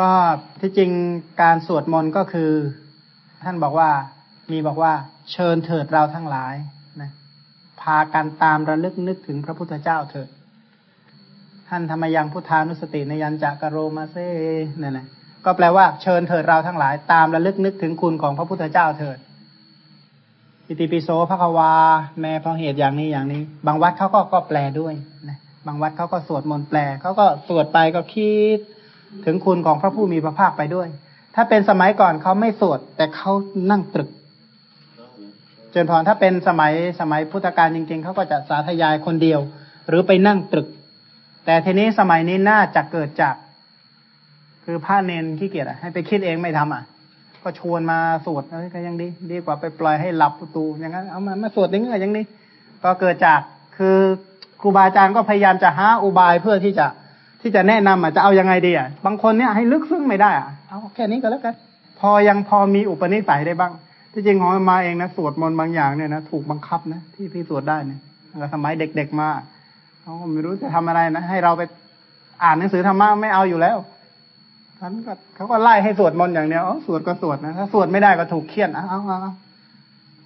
ก็ที่จริงการสวดมนต์ก็คือ ท่านบอกว่ามีบอกว่า เชิญเถิดเราทั้งหลายนะพากันตามระลึกนึกถึงพระพุทธเจ้าเถิด ท่านธรรมยังพุทธานุสติในยันจักรโรมาเซ่นั่นแหละก็แปลว่าเชิญเถิดเราทั้งหลาย ตามระลึกนึกถึงคุณของพระพุทธเจ้าเถิดอิติปิโสพระควา แม่เพราะเหตุอย่างนี้อย่างนี้ บางวัดเขาก็ก็แปลด้วยนะบางวัดเขาก็สวดมนต์แปลเขาก็สวดไปก็คิด ถึงคุณของพระผู้มีพระภาคไปด้วย ถ้าเป็นสมัยก่อนเขาไม่สวด แต่เขานั่งตรึกเจนพรถ้าเป็นสมัยสมัยพุทธกาลจริง ๆเขาก็จะสาธยายคนเดียว หรือไปนั่งตรึก แต่ทีนี้สมัยนี้น่าจะเกิดจาก คือพระเนนขี้เกียจให้ไปคิดเองไม่ทำอะ ก็ชวนมาสวดก็ยังดี ดีกว่าไปปล่อยให้หลับประตูอย่างนั้นเอามามาสวดอย่างนี้ยังดีก็เกิดจากคือครูบาอาจารย์ก็พยายามจะหาอุบายเพื่อที่จะ ที่จะแนะนำอะจะเอายังไงดีอะบางคนเนี่ยให้ลึกซึ้งไม่ได้อะเอาแค่นี้ก็แล้วกัน พอยังพอมีอุปนิสัยได้บ้าง ที่จริงของมาเองนะสวดมนต์บางอย่างเนี่ยนะถูกบังคับนะที่ที่สวดได้เนี่ยสมัยเด็กๆมาเขาก็ไม่รู้จะทำอะไรนะให้เราไปอ่านหนังสือธรรมะไม่เอาอยู่แล้วท่านก็เขาก็ไล่ให้สวดมนต์อย่างเดียวอ๋อสวดก็สวดนะถ้าสวดไม่ได้ก็ถูกเคี่ยนเอาเอาเอา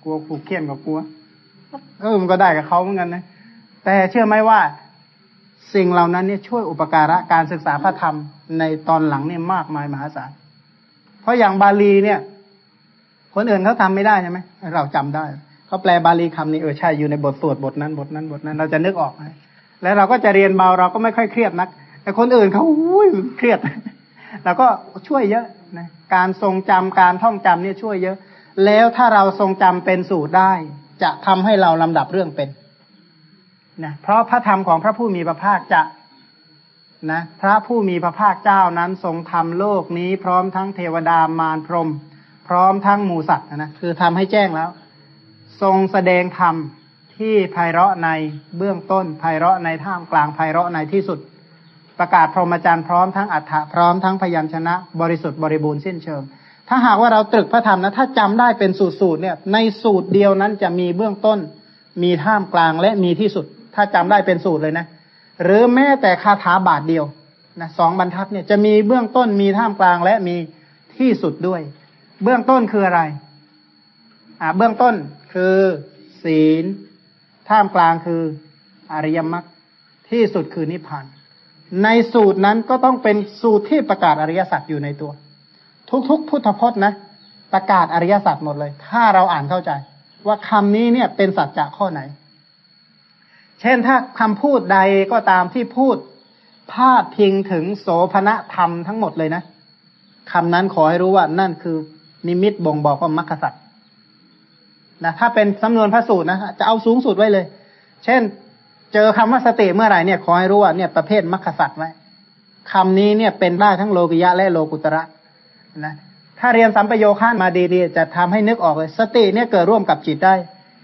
กลัวถูกเคี่ยนก็กลัวก็มันก็ได้กับเขาเหมือนกันนะแต่เชื่อไหมว่า สิ่งเหล่านั้นเนี่ยช่วยอุปการะการศึกษาพระธรรมในตอนหลังเนี่ยมากมายมหาศาล เพราะอย่างบาลีเนี่ย คนอื่นเขาทาไม่ได้ใช่ไหมเราจำได้เขาแปลบาลีคำนี้เออใช่อยู่ในบทสวดบทนั้นบทนั้นบทนั้น เราจะนึกออกแล้วเราก็จะเรียนเบาเราก็ไม่ค่อยเครียดนัก แต่คนอื่นเขาอุ้ยเครียดเราก็ช่วยเยอะนะการทรงจำการท่องจำเนี่ยช่วยเยอะ แล้วถ้าเราทรงจำเป็นสูตรได้ จะทำให้เราลำดับเรื่องเป็น นะเพราะพระธรรมของพระผู้มีพระภาคจะนะพระผู้มีพระภาคเจ้านั้นทรงทำโลกนี้ พร้อมทั้งเทวดามารพรม พร้อมทั้งหมูสัตว์นะคือทำให้แจ้งแล้ว ทรงแสดงธรรมที่ไพเราะในเบื้องต้นไพเราะในท่ามกลางไพเราะในที่สุด ประกาศพรหมจรรย์พร้อมทั้งอัฏฐะพร้อมทั้งพยัญชนะ บริสุทธิ์บริบูรณ์สิ้นเชิง ถ้าหากว่าเราตรึกพระธรรมนะถ้าจำได้เป็นสูตรสูตรเนี่ยในสูตรเดียวนั้นจะมีเบื้องต้น มีท่ามกลางและมีที่สุด ถ้าจำได้เป็นสูตรเลยนะ หรือแม้แต่คาถาบาทเดียวนะสองบรรทัดเนี่ยจะมีเบื้องต้นมีท่ามกลางและมีที่สุดด้วย เบื้องต้นคืออะไร อ่า เบื้องต้นคือ ศีล ท่ามกลางคืออริยมรรคที่สุดคือนิพพาน ในสูตรนั้นก็ต้องเป็นสูตรที่ประกาศอริยสัจอยู่ในตัว ทุกๆ พุทธพจน์นะ ประกาศอริยสัจหมดเลย ถ้าเราอ่านเข้าใจ ว่าคำนี้เนี่ยเป็นสัจจะข้อไหน เช่นถ้าคำพูดใดก็ตามที่พูดพาดพิงถึงโสภณธรรมทั้งหมดเลยนะคำนั้นขอให้รู้ว่านั่นคือ นิมิตบ่งบอกว่ามรรคสัตว์นะถ้าเป็นสำนวนพระสูตรนะจะเอาสูงสุดไว้เลย เช่น เจอคำว่าสติเมื่อไหร่เนี่ยขอให้รู้ว่าเนี่ยประเภทมรรคสัตว์ไว้คำนี้เนี่ยเป็นได้ทั้งโลกิยะและโลกุตระนะถ้าเรียนสัมปโยคานมาดีๆ จะทำให้นึกออกเลย สติเนี่ยเกิดร่วมกับจิตได้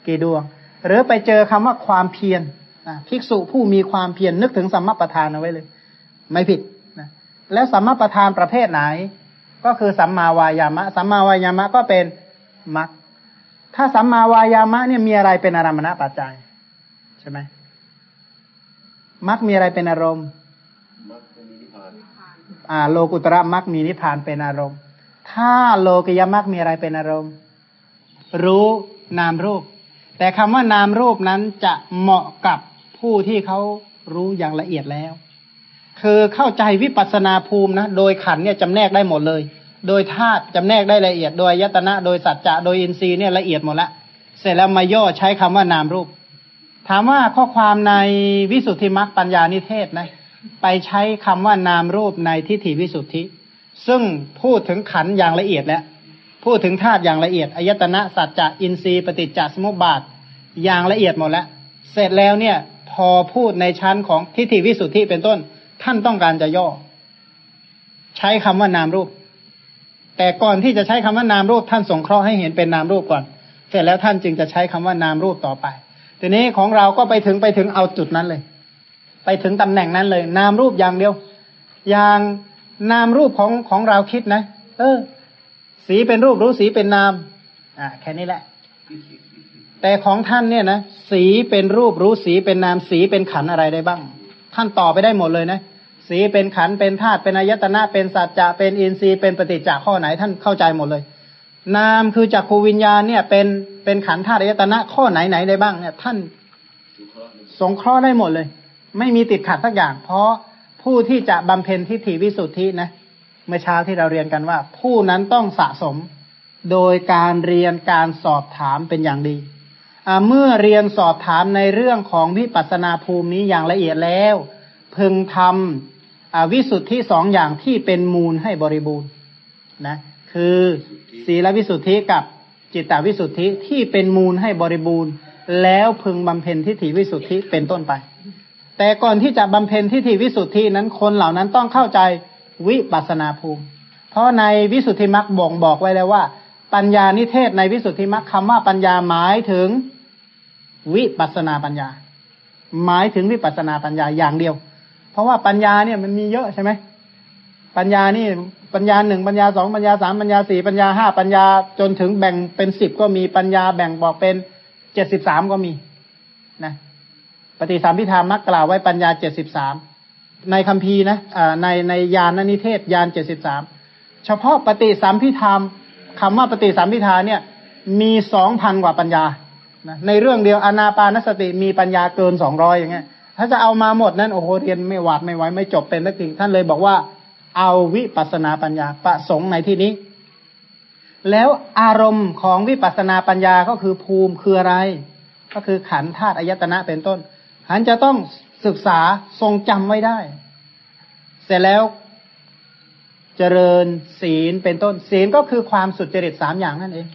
กี่ดวง หรือไปเจอคำว่าความเพียร ภิกษุผู้มีความเพียรนนึกถึงสัมมาประธานเอาไว้เลย ไม่ผิดนะแล้วสัมมาประธานประเภทไหน ก็คือสัมมาวายามะ สัมมาวายามะก็เป็นมรรคถ้าสัมมาวายามะเนี่ยมีอะไรเป็นอารมณปัจจัยใช่ไหมมรรคมีอะไรเป็นอารมณ์อ่าโลกุตระมรรคมีนิพพานเป็นอารมณ์ ถ้าโลกิยมรรคมีอะไรเป็นอารมณ์ รู้นามรูป แต่คำว่านามรูปนั้นจะเหมาะกับ ผู้ที่เขารู้อย่างละเอียดแล้ว คือเข้าใจวิปัสนาภูมินะ โดยขันเนี่ยจำแนกได้หมดเลย โดยธาตุจำแนกได้ละเอียด โดยยตนะ โดยสัจจะ โดยอินทรีย์เนี่ยละเอียดหมดละ เสร็จแล้วมาย่อใช้คำว่านามรูป ถามว่าข้อความในวิสุทธิมรรคปัญญานิเทศนะ ไปใช้คำว่านามรูปในทิฏฐิวิสุทธิ ซึ่งพูดถึงขันอย่างละเอียดแล้ว พูดถึงธาตุอย่างละเอียด อายตนะ สัจจะ อินทรีย์ ปฏิจจสมุปบาท อย่างละเอียดหมดแล้ว เสร็จแล้วเนี่ย พอพูดในชั้นของทิฏฐิวิสุทธิเป็นต้น ท่านต้องการจะย่อ ใช้คำว่านามรูป แต่ก่อนที่จะใช้คำว่านามรูป ท่านสงเคราะห์ให้เห็นเป็นนามรูปก่อน เสร็จแล้วท่านจึงจะใช้คำว่านามรูปต่อไป ทีนี้ของเราก็ไปถึงไปถึงเอาจุดนั้นเลย ไปถึงตำแหน่งนั้นเลย นามรูปอย่างเดียว อย่างนามรูปของของเราคิดนะ เออ สีเป็นรูปรู้สีเป็นนาม อ่า แค่นี้แหละ แต่ของท่านเนี่ยนะสีเป็นรูปรู้สีเป็นนามสีเป็นขันอะไรได้บ้าง ท่านตอบไปได้หมดเลยนะ สีเป็นขันเป็นธาตุเป็นอายตนะ เป็นสัจจะเป็นอินทรีย์เป็นปฏิจจข้อไหนท่านเข้าใจหมดเลย นามคือจักขูวิญญาณเนี่ยเป็นเป็นขันธ์ธาตุอายตนะข้อไหนไหนได้บ้างเนี่ยท่านสงเคราะห์ได้หมดเลย ไม่มีติดขัดสักอย่าง เพราะผู้ที่จะบำเพ็ญทิฏฐิวิสุทธินะเมื่อเช้าที่เราเรียนกันว่า ผู้นั้นต้องสะสมโดยการเรียนการสอบถามเป็นอย่างดี เมื่อเรียนสอบถามในเรื่องของวิปัสนาภูมินี้อย่างละเอียดแล้ว พึงทำวิสุทธิสองอย่างที่เป็นมูลให้บริบูรณ์นะคือศีลวิสุทธิกับจิตตวิสุทธิที่เป็นมูลให้บริบูรณ์ แล้วพึงบำเพ็ญทิฏฐิวิสุทธิเป็นต้นไป แต่ก่อนที่จะบำเพ็ญทิฏฐิวิสุทธินั้นคนเหล่านั้นต้องเข้าใจวิปัสนาภูมิ เพราะในวิสุทธิมรรคบ่งบอกไว้แล้วว่า ปัญญานิเทศในวิสุทธิมรรคคำว่าปัญญาหมายถึง วิปัสนาปัญญา หมายถึงวิปัสนาปัญญาอย่างเดียว เพราะว่าปัญญาเนี่ยมันมีเยอะใช่ไหมปัญญานี่ปัญญาหนึ่งปัญญาสองปัญญาสามปัญญาสี่ปัญญาห้าปัญญาจนถึงแบ่งเป็นสิบก็มีปัญญาแบ่งบอกเป็นเจ็ดสิบสามก็มีนะปฏิสัมพิธามักกล่าวไว้ปัญญาเจ็ดสิบสามในคัมภีร์นะในในยานนิเทศยานเจ็ดสิบสามเฉพาะปฏิสัมพิธามคำว่าปฏิสัมพิธาเนี่ย มีสองพันกว่าปัญญา นะในเรื่องเดียวอนาปานสติมีปัญญาเกินสองร้อยอย่างเงี้ย ถ้าจะเอามาหมดนั้นโอ้โหเรียนไม่หวาดไม่ไหวไม่จบเป็นนักจริงท่านเลยบอกว่า เอาวิปัสนาปัญญาประสงค์ในที่นี้ แล้วอารมณ์ของวิปัสนาปัญญาก็คือภูมิคืออะไร ก็คือขันธาตุอายตนะเป็นต้นหันจะต้องศึกษาทรงจำไว้ได้ เสร็จแล้วเจริญศีลเป็นต้นศีลก็คือความสุจริตสามอย่างนั่นเอง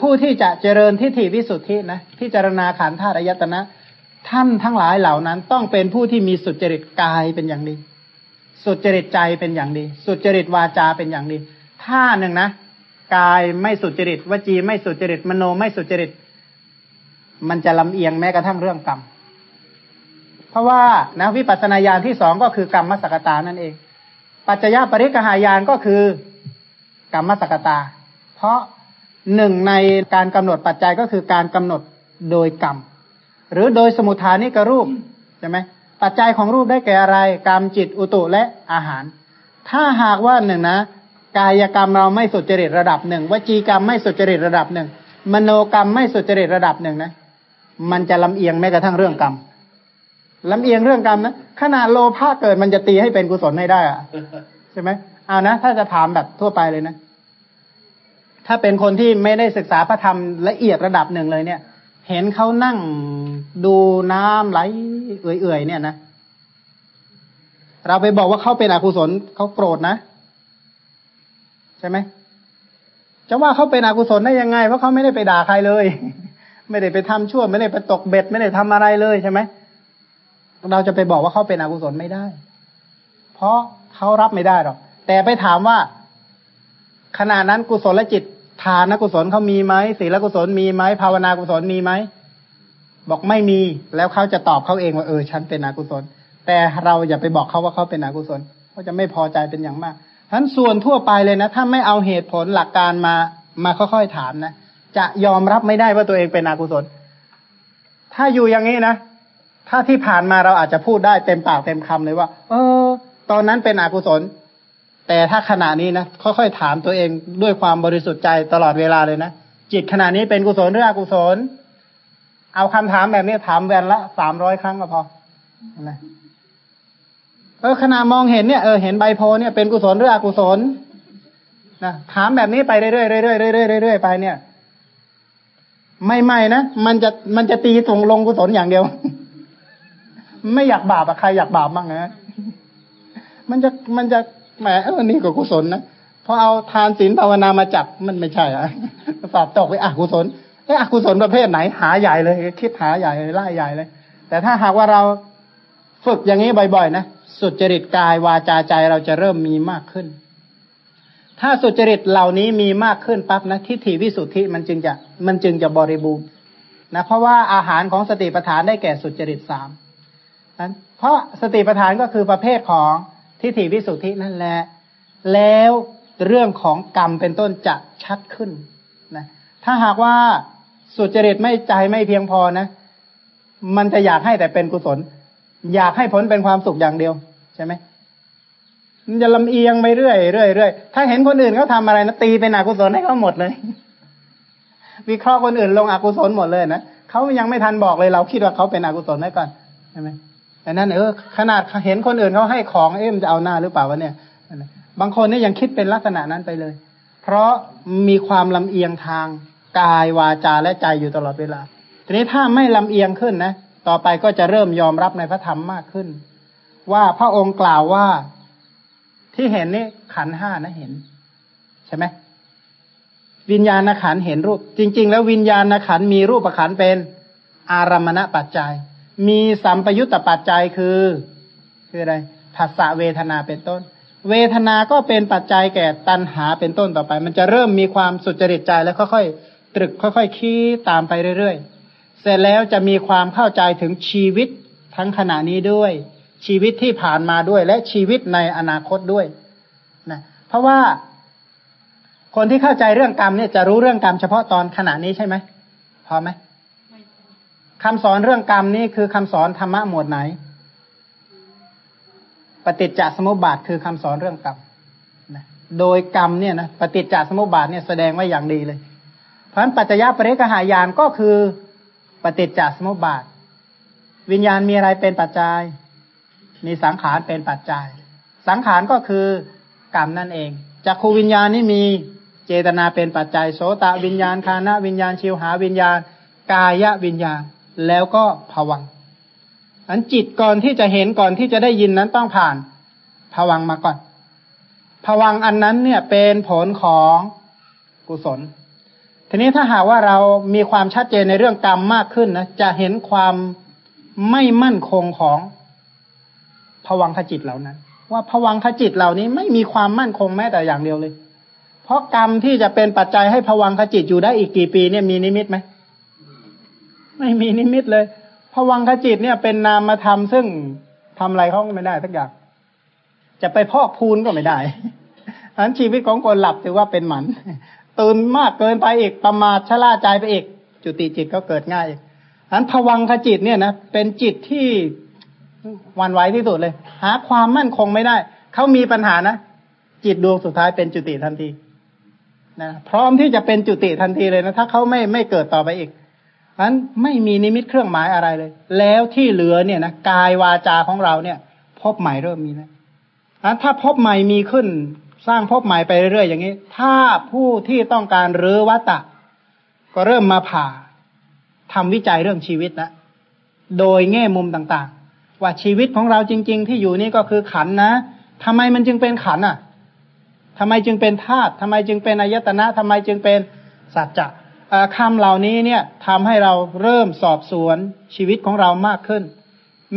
ผู้ที่จะเจริญทิฏฐิวิสุทธินะพิจารณาขันธาตุอายตนะท่านทั้งหลายเหล่านั้นต้องเป็นผู้ที่มีสุจริตกายเป็นอย่างดี สุจริตใจเป็นอย่างดี สุจริตวาจาเป็นอย่างดี ถ้าหนึ่งนะกายไม่สุจริตวจีไม่สุจริตมโนไม่สุจริต มันจะลำเอียงแม้กระทั่งเรื่องกรรม เพราะว่านะวิปัสสนาญาณที่สองก็คือกรรมมสกตานั่นเอง ปัจจยปริกหายานก็คือกรรมมสกตา เพราะ หนึ่งในการกำหนดปัจจัยก็คือการกำหนดโดยกรรม หรือโดยสมุทฐานิกรูปใช่ไหมปัจจัยของรูปได้แก่อะไรกรรมจิตอุตุและอาหาร ถ้าหากว่าหนึ่งนะ กายกรรมเราไม่สุจริตระดับหนึ่งวจีกรรมไม่สุจริตระดับหนึ่งมโนกรรมไม่สุจริตระดับหนึ่งนะ มันจะลำเอียงแม้กระทั่งเรื่องกรรมลำเอียงเรื่องกรรมนะขณะโลภะเกิดมันจะตีให้เป็นกุศลให้ได้อะใช่ไหมเอานะ ถ้าจะถามแบบทั่วไปเลยนะ ถ้าเป็นคนที่ไม่ได้ศึกษาพระธรรมละเอียดระดับหนึ่งเลยเนี่ย เห็นเขานั่งดูน้ำไหลเอื่อยๆเนี่ยนะเราไปบอกว่าเขาเป็นอกุศลเขาโกรธนะ ใช่ไหมจะว่าเขาเป็นอกุศลได้ยังไงเพราะเขาไม่ได้ไปด่าใครเลย ไม่ได้ไปทำชั่ว ไม่ได้ไปตกเบ็ด ไม่ได้ทำอะไรเลยใช่ไหมเราจะไปบอกว่าเขาเป็นอกุศลไม่ได้ เพราะเขารับไม่ได้หรอกแต่ไปถามว่าขณะนั้นกุศลจิตานกุศลเขามีไหมศีลกุศลมีไหมภาวนากุศลมีไหมบอกไม่มีแล้วเขาจะตอบเขาเองว่าเออฉันเป็นอกุศล แต่เราอย่าไปบอกเขาว่าเขาเป็นอกุศลเขาจะไม่พอใจเป็นอย่างมากทั้นส่วนทั่วไปเลยนะ ถ้าไม่เอาเหตุผลหลักการมามาค่อยๆถามนะจะยอมรับไม่ได้ว่าตัวเองเป็นอกุศล ถ้าอยู่อย่างนี้นะถ้าที่ผ่านมาเราอาจจะพูดได้เต็มปากเต็มคำเลยว่า เออ ตอนนั้นเป็นอกุศล แต่ถ้าขณะนี้นะค่อยๆถามตัวเองด้วยความบริสุทธิ์ใจตลอดเวลาเลยนะจิตขณะนี้เป็นกุศลหรืออกุศล เอาคำถามแบบนี้ถามแวนละสามร้อยครั้งก็พอนะเออขณะมองเห็นเนี่ยเออเห็นใบโพเนี่ยเป็นกุศลหรืออกุศลนะถามแบบนี้ไปเรื่อยๆเรื่อยๆเรื่อยๆเรื่อยๆไปเนี่ย ไม่ไม่นะมันจะมันจะตีตรงลงกุศลอย่างเดียว ไม่อยากบาปอะใครอยากบาปบ้างนะมันจะมันจะ แหมเออนี่ก็กุศลนะพอเอาทานศีลภาวนามาจับมันไม่ใช่อะสอบตกไปอกุศลไอ้อกุศลประเภทไหนหาใหญ่เลย คิดหาใหญ่เลยไล่ใหญ่เลย แต่ถ้าหากว่าเราฝึกอย่างนี้บ่อยๆนะสุจริตกายวาจาใจเราจะเริ่มมีมากขึ้น ถ้าสุจริตเหล่านี้มีมากขึ้นปั๊บนะทิฏฐิวิสุทธิมันจึงจะมันจึงจะบริบูรณ์นะเพราะว่าอาหารของสติปัฏฐานได้แก่สุจริตสามนั้นเพราะสติปัฏฐานก็คือประเภทของ ทิฏฐิวิสุทธินั่นแหละ แล้วเรื่องของกรรมเป็นต้นจะชัดขึ้นนะถ้าหากว่าสุจริตไม่ใจไม่เพียงพอนะ มันจะอยากให้แต่เป็นกุศล อยากให้ผลเป็นความสุขอย่างเดียว ใช่ไหมมันจะลำเอียงไปเรื่อยเรื่อยเรื่อยถ้าเห็นคนอื่นเขาทาอะไรนะตีเป็นอกุศลให้เขาหมดเลย วิเคราะห์คนอื่นลงอกุศลหมดเลยนะเขายังไม่ทันบอกเลยเราคิดว่าเขาเป็นอกุศลได้ก่อนใช่ไหม แต่นั่นเออขนาดเห็นคนอื่นเขาให้ของเอ็มจะเอาหน้าหรือเปล่าวะเนี่ย บางคนนี่ยังคิดเป็นลักษณะนั้นไปเลย เพราะมีความลำเอียงทางกายวาจาและใจอยู่ตลอดเวลา ทีนี้ถ้าไม่ลำเอียงขึ้นนะ ต่อไปก็จะเริ่มยอมรับในพระธรรมมากขึ้น ว่าพระองค์กล่าวว่าที่เห็นนี่ขันห้านะเห็น ใช่ไหมวิญญาณขันเห็นรูป จริง ๆ แล้ววิญญาณขันมีรูปขันเป็น อารมณปัจจัย มีสัมปยุตตปัจจัยคือ คืออะไรภาษาเวทนาเป็นต้น เวทนาก็เป็นปัจจัยแก่ตัณหาเป็นต้นต่อไป มันจะเริ่มมีความสุจริตใจแล้วค่อยๆตรึกค่อยๆคิดตามไปเรื่อยๆ เสร็จแล้วจะมีความเข้าใจถึงชีวิตทั้งขณะนี้ด้วย ชีวิตที่ผ่านมาด้วย และชีวิตในอนาคตด้วยนะเพราะว่าคนที่เข้าใจเรื่องกรรมเนี่ยจะรู้เรื่องกรรมเฉพาะตอนขณะนี้ใช่ไหมพอไหม คำสอนเรื่องกรรมนี่คือคำสอนธรรมะหมวดไหน ปฏิจจสมุปบาทคือคำสอนเรื่องกรรมโดยกรรมเนี่ยนะปฏิจจสมุปบาทเนี่ยแสดงไว้อย่างดีเลย เพราะฉะนั้นปัจจยปริกหายานก็คือปฏิจจสมุปบาท วิญญาณมีอะไรเป็นปัจจัย มีสังขารเป็นปัจจัย สังขารก็คือกรรมนั่นเองจักขูวิญญาณนี่มีเจตนาเป็นปัจจัย โสตวิญญาณคานะวิญญาณชิวหาวิญญาณ กายวิญญาณ แล้วก็ผวังอันจิตก่อนที่จะเห็นก่อนที่จะได้ยินนั้นต้องผ่านผวังมาก่อนผวังอันนั้นเนี่ยเป็นผลของกุศล ทีนี้ถ้าหากว่าเรามีความชัดเจนในเรื่องกรรมมากขึ้นนะจะเห็นความไม่มั่นคงของผวังขจิตเหล่านั้น ว่าผวังขจิตเหล่านี้ไม่มีความมั่นคงแม้แต่อย่างเดียวเลย เพราะกรรมที่จะเป็นปัจจัยให้ผวังขจิตอยู่ได้อีกกี่ปีเนี่ยมีนิมิตไหม ไม่มีนิมิตเลยผวังขจิตเนี่ยเป็นนามธรรมซึ่งทำอะไรเขาไม่ได้สักอย่างจะไปพอกพูนก็ไม่ได้อันชีวิตของคนหลับถือว่าเป็นหมันตื่นมากเกินไปอีกประมาทชะล่าใจไปอีกจุติจิตก็เกิดง่ายอันผวังขจิตเนี่ยนะเป็นจิตที่วันไหวที่สุดเลย หาความมั่นคงไม่ได้เขามีปัญหานะจิตดวงสุดท้ายเป็นจุติทันทีนะพร้อมที่จะเป็นจุติทันทีเลยนะถ้าเขาไม่ไม่เกิดต่อไปอีก นั้นไม่มีนิมิตเครื่องหมายอะไรเลย แล้วที่เหลือเนี่ยนะกายวาจาของเราเนี่ย พบใหม่เริ่มมีแล้วถ้าพบใหม่มีขึ้น สร้างพบใหม่ไปเรื่อยๆอย่างนี้ ถ้าผู้ที่ต้องการรื้อวัตตะ ก็เริ่มมาผ่าทำวิจัยเรื่องชีวิตนะโดยแง่มุมต่างๆ ว่าชีวิตของเราจริง ๆ ที่อยู่นี่ก็คือขันนะทำไมมันจึงเป็นขันอะทำไมจึงเป็นธาตุทำไมจึงเป็นอายตนะทำไมจึงเป็นสัจจะ คำเหล่านี้เนี่ยทำให้เราเริ่มสอบสวนชีวิตของเรามากขึ้น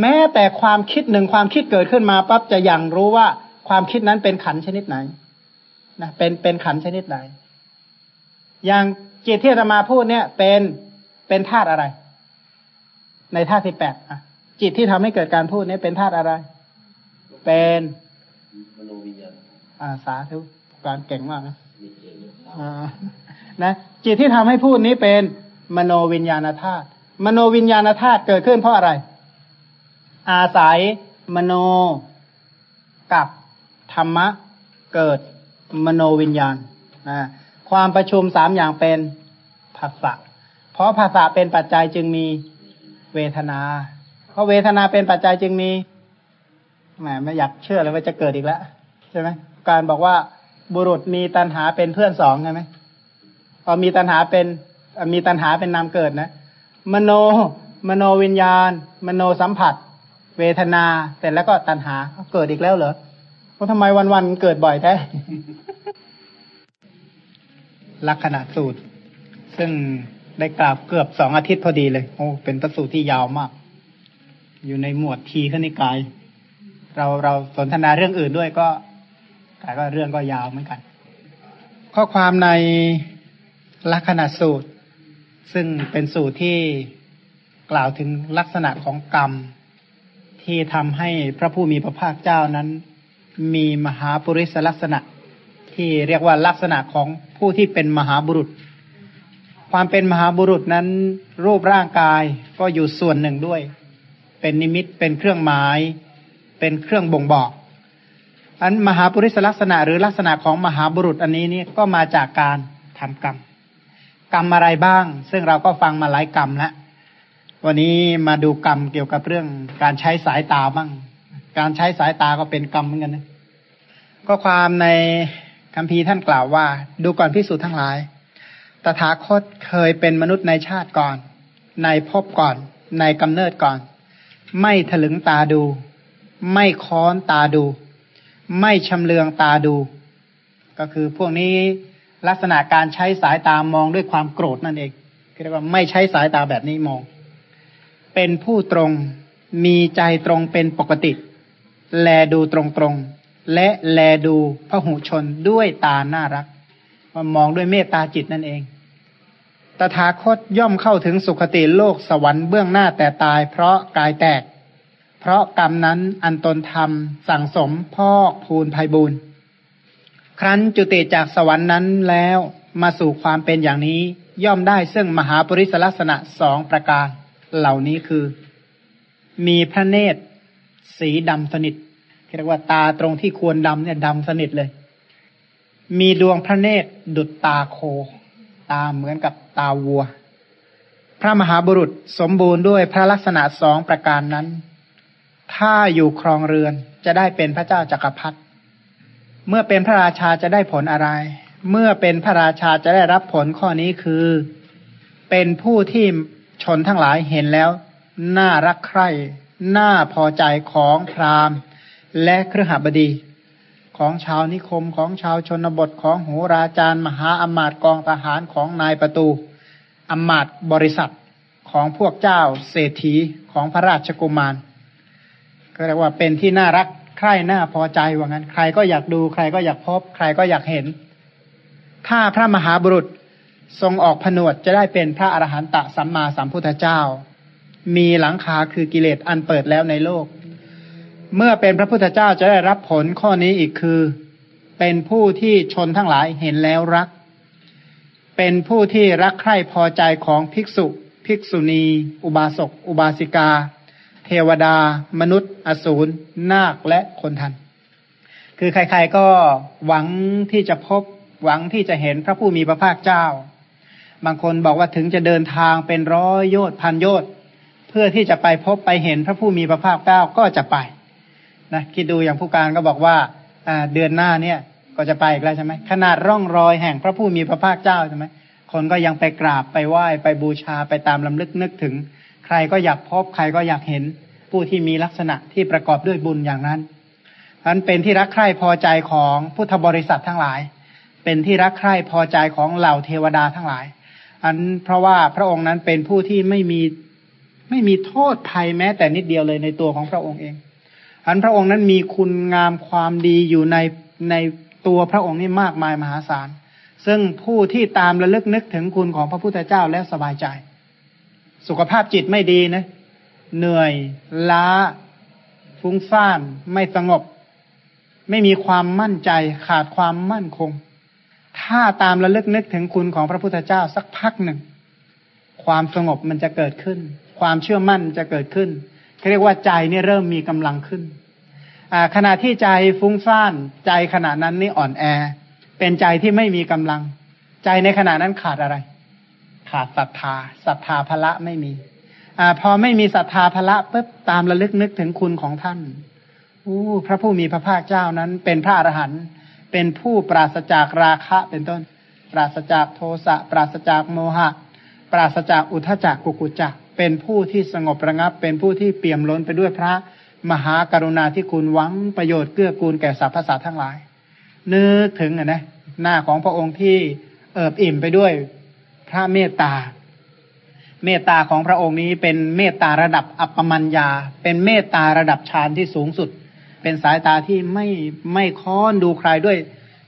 แม้แต่ความคิดหนึ่งความคิดเกิดขึ้นมาปั๊บจะยังรู้ว่าความคิดนั้นเป็นขันชนิดไหนนะเป็นเป็นขันชนิดไหน อย่างจิตที่จะมาพูดเนี่ย เป็นเป็นธาตุอะไร ในธาตุที่แปดอะ จิตที่ทำให้เกิดการพูดนี้เป็นธาตุอะไร เป็นมโนวิญญาณอาสาธุการเก่งมากนะ นะจิตที่ทำให้พูดนี้เป็นมโนวิญญาณธาตุมโนวิญญาณธาตุเกิดขึ้นเพราะอะไร อาศัยมโนกับธรรมะเกิดมโนวิญญาณนะความประชุมสามอย่างเป็นภาษะเพราะภาษะเป็นปัจจัยจึงมีเวทนา เพราะเวทนาเป็นปัจจัยจึงมีแหมไม่อยากเชื่อเลยว่าจะเกิดอีกแล้วใช่ไหมการบอกว่าบุรุษมีตัณหาเป็นเพื่อนสองใช่ไหม มีตัณหาเป็นมีตัณหาเป็นนามเกิดนะ มโน มโนวิญญาณ มโนสัมผัส เวทนาเสร็จแล้วก็ตัณหาเกิดอีกแล้วเหรอเพราะทำไมวันๆเกิดบ่อยแท้ลักษณะสูตร ซึ่งได้กราบเกือบสองอาทิตย์พอดีเลย โอ้เป็นประสูตรที่ยาวมาก อยู่ในหมวดทีขณิกาย เราเราสนทนาเรื่องอื่นด้วยก็แต่ก็เรื่องก็ยาวเหมือนกัน ข้อความใน ลักษณะสูตร ซึ่งเป็นสูตรที่กล่าวถึงลักษณะของกรรม ที่ทำให้พระผู้มีพระภาคเจ้านั้น มีมหาปุริสลักษณะ ที่เรียกว่าลักษณะของผู้ที่เป็นมหาบุรุษ ความเป็นมหาบุรุษนั้น รูปร่างกายก็อยู่ส่วนหนึ่งด้วย เป็นนิมิตเป็นเครื่องหมาย เป็นเครื่องบ่งบอกอันมหาปุริสลักษณะหรือลักษณะของมหาบุรุษอันนี้นี่ก็มาจากการทำกรรม กรรมอะไรบ้าง ซึ่งเราก็ฟังมาหลายกรรมแล้ววันนี้มาดูกรรมเกี่ยวกับเรื่องการใช้สายตาบ้าง การใช้สายตาก็เป็นกรรมเหมือนกันนะก็ความในคัมภีร์ท่านกล่าวว่า ดูก่อนพิสูจน์ทั้งหลาย ตถาคตเคยเป็นมนุษย์ในชาติก่อน ในภพก่อน ในกำเนิดก่อน ไม่ถลึงตาดู ไม่ค้อนตาดู ไม่ชำเลืองตาดู ก็คือพวกนี้ ลักษณะการใช้สายตามองด้วยความโกรธนั่นเองเรียกว่าไม่ใช้สายตาแบบนี้มอง เป็นผู้ตรงมีใจตรงเป็นปกติ แลดูตรงตรงและแลดูพระหูชนด้วยตาน่ารักมองด้วยเมตตาจิตนั่นเอง ตถาคตย่อมเข้าถึงสุคติโลกสวรรค์เบื้องหน้าแต่ตายเพราะกายแตก เพราะกรรมนั้นอันตนทำสั่งสมพอกพูนภัยบุญ ครั้นจุติจากสวรรค์นั้นแล้วมาสู่ความเป็นอย่างนี้ย่อมได้ซึ่งมหาปริศลักษณะสองประการ เหล่านี้คือ มีพระเนตร สีดำสนิทเรียกว่าตาตรงที่ควรดำเนี่ยดำสนิทเลย มีดวงพระเนตรดุดตาโค ตาเหมือนกับตาวัว พระมหาบุรุษสมบูรณ์ด้วยพระลักษณะสองประการนั้น ถ้าอยู่ครองเรือนจะได้เป็นพระเจ้าจากักรพรรดิ เมื่อเป็นพระราชาจะได้ผลอะไร เมื่อเป็นพระราชาจะได้รับผลข้อนี้คือ เป็นผู้ที่ชนทั้งหลายเห็นแล้วน่ารักใคร่น่าพอใจของพราหมณ์ และเครือหบดี ของชาวนิคมของชาวชนบทของโหราจารย์ มหาอมาตย์กองทหารของนายประตูอมาตย์บริษัทของพวกเจ้าเศรษฐีของพระราชกุมารก็เรียกว่าเป็นที่น่ารัก ใคร่น่าพอใจว่างั้น ใครก็อยากดู ใครก็อยากพบ ใครก็อยากเห็น ถ้าพระมหาบุรุษทรงออกผนวดจะได้เป็นพระอรหันตสัมมาสัมพุทธเจ้า มีหลังคาคือกิเลสอันเปิดแล้วในโลก เมื่อเป็นพระพุทธเจ้าจะได้รับผลข้อนี้อีกคือ เป็นผู้ที่ชนทั้งหลายเห็นแล้วรัก เป็นผู้ที่รักใคร่พอใจของภิกษุ ภิกษุณี อุบาสก อุบาสิกา เทวดา มนุษย์ อสูรนาคและคนทัน คือใครๆก็หวังที่จะพบหวังที่จะเห็นพระผู้มีพระภาคเจ้า บางคนบอกว่าถึงจะเดินทางเป็นร้อยโยชน์พันโยชน์เพื่อที่จะไปพบไปเห็นพระผู้มีพระภาคเจ้าก็จะไปนะคิดดูอย่างผู้การก็บอกว่าอ่าเดือนหน้าเนี่ยก็จะไปอีกแล้วใช่ไหมขนาดร่องรอยแห่งพระผู้มีพระภาคเจ้าใช่ไหมคนก็ยังไปกราบไปไหว้ไปบูชาไปตามลำลึกนึกถึง ใครก็อยากพบใครก็อยากเห็นผู้ที่มีลักษณะที่ประกอบด้วยบุญอย่างนั้นอันเป็นที่รักใคร่พอใจของพุทธบริษัททั้งหลาย เป็นที่รักใคร่พอใจของเหล่าเทวดาทั้งหลาย อันเพราะว่าพระองค์นั้นเป็นผู้ที่ไม่มีไม่มีโทษภัยแม้แต่นิดเดียวเลยในตัวของพระองค์เอง อันพระองค์นั้นมีคุณงามความดีอยู่ในในตัวพระองค์นี่มากมายมหาศาล ซึ่งผู้ที่ตามระลึกนึกถึงคุณของพระพุทธเจ้าแล้วสบายใจ สุขภาพจิตไม่ดีนะ เหนื่อย ล้า ฟุ้งซ่าน ไม่สงบ ไม่มีความมั่นใจ ขาดความมั่นคง ถ้าตามระลึกนึกถึงคุณของพระพุทธเจ้าสักพักหนึ่ง ความสงบมันจะเกิดขึ้น ความเชื่อมั่นจะเกิดขึ้นเรียกว่าใจนี่เริ่มมีกำลังขึ้นขณะที่ใจฟุ้งซ่านใจขณะนั้นนี่อ่อนแอ เป็นใจที่ไม่มีกำลัง ใจในขณะนั้นขาดอะไร ขาดศรัทธาศรัทธาพละไม่มีอพอไม่มีศรัทธาพละปุ๊บตามระลึกนึกถึงคุณของท่านอู้พระผู้มีพระภาคเจ้านั้น เป็นพระอรหันต์เป็นผู้ปราศจากราคะเป็นต้น ปราศจากโทสะปราศจากโมหะ ปราศจากอุทจักกุกุจักเป็นผู้ที่สงบระงับ เป็นผู้ที่เปี่ยมล้นไปด้วยพระมหากรุณาที่คุณหวังประโยชน์เกื้อกูลแก่สรรพสัตว์ทั้งหลาย นึกถึงอะนะหน้าของพระองค์ที่เอิบอิ่มไปด้วย พระเมตตา เมตตาของพระองค์นี้เป็นเมตตาระดับอัปปมัญญา เป็นเมตตาระดับฌานที่สูงสุด เป็นสายตาที่ไม่ไม่ค้อนดูใครด้วย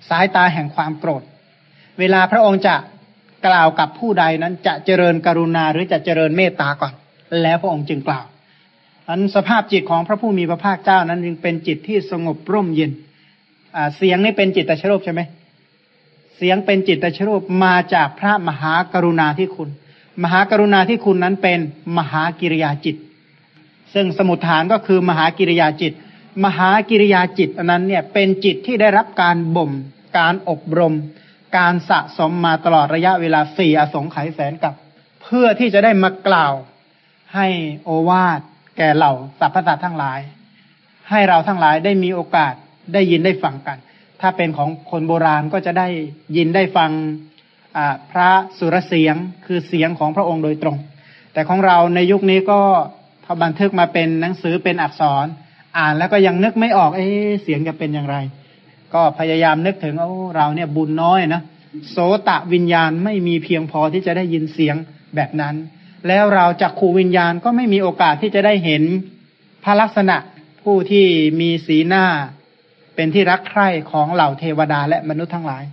สายตาแห่งความโกรธ เวลาพระองค์จะกล่าวกับผู้ใดนั้นจะเจริญกรุณาหรือจะเจริญเมตตาก่อน แล้วพระองค์จึงกล่าวอันสภาพจิตของพระผู้มีพระภาคเจ้านั้นจึงเป็นจิตที่สงบร่มเย็นเสียงนี่เป็นจิตตชรูปใช่ไหม เสียงเป็นจิตตชรูปมาจากพระมหากรุณาที่คุณ มหากรุณาที่คุณนั้นเป็นมหากิริยาจิต ซึ่งสมุทฐานก็คือมหากิริยาจิต มหากิริยาจิตอันนั้นเนี่ยเป็นจิตที่ได้รับการบ่ม การอบรม การสะสมมาตลอดระยะเวลาสี่อสงไขยแสนกับ เพื่อที่จะได้มากล่าวให้โอวาทแก่เหล่าสรรพสัตว์ทั้งหลาย ให้เราทั้งหลายได้มีโอกาสได้ยินได้ฟังกัน ถ้าเป็นของคนโบราณก็จะได้ยินได้ฟังพระสุรเสียงคือเสียงของพระองค์โดยตรง แต่ของเราในยุคนี้ก็พอบันทึกมาเป็นหนังสือเป็นอักษร อ่านแล้วก็ยังนึกไม่ออกเอ๊เสียงจะเป็นอย่างไร ก็พยายามนึกถึงโอ้เราเนี่ยบุญน้อยนะโสตะวิญญาณไม่มีเพียงพอที่จะได้ยินเสียงแบบนั้น แล้วเราจากขูวิญญาณก็ไม่มีโอกาสที่จะได้เห็นพระลักษณะผู้ที่มีสีหน้า เป็นที่รักใคร่ของเหล่าเทวดาและมนุษย์ทั้งหลาย